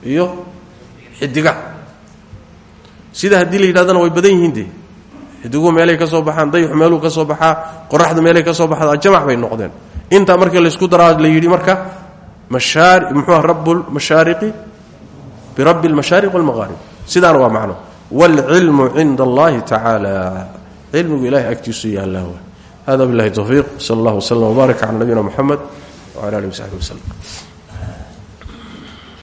iyo xidiga sida haddii la yidhahdana way badan yihiin dee. Xidiguhu meelay ka soo baxaan dayaxu meeluu ka soo baxaa qoraxdu meelay ka soo baxdaa jamac bay noqdeen. Intaa markii laysku daraa la yidhi marka mashaar muxuuha rablmashaariqi birabbi almashaariq walmaqaarib sidaana waa macno. Waalcilmu cinda allahi tacaala. Cilmigu ilahay agtiisu yaallaa hada billahi towfiiq sal allah wslm wbaarak cala nabiyina muxamed wcala alihi wasaxbi waslem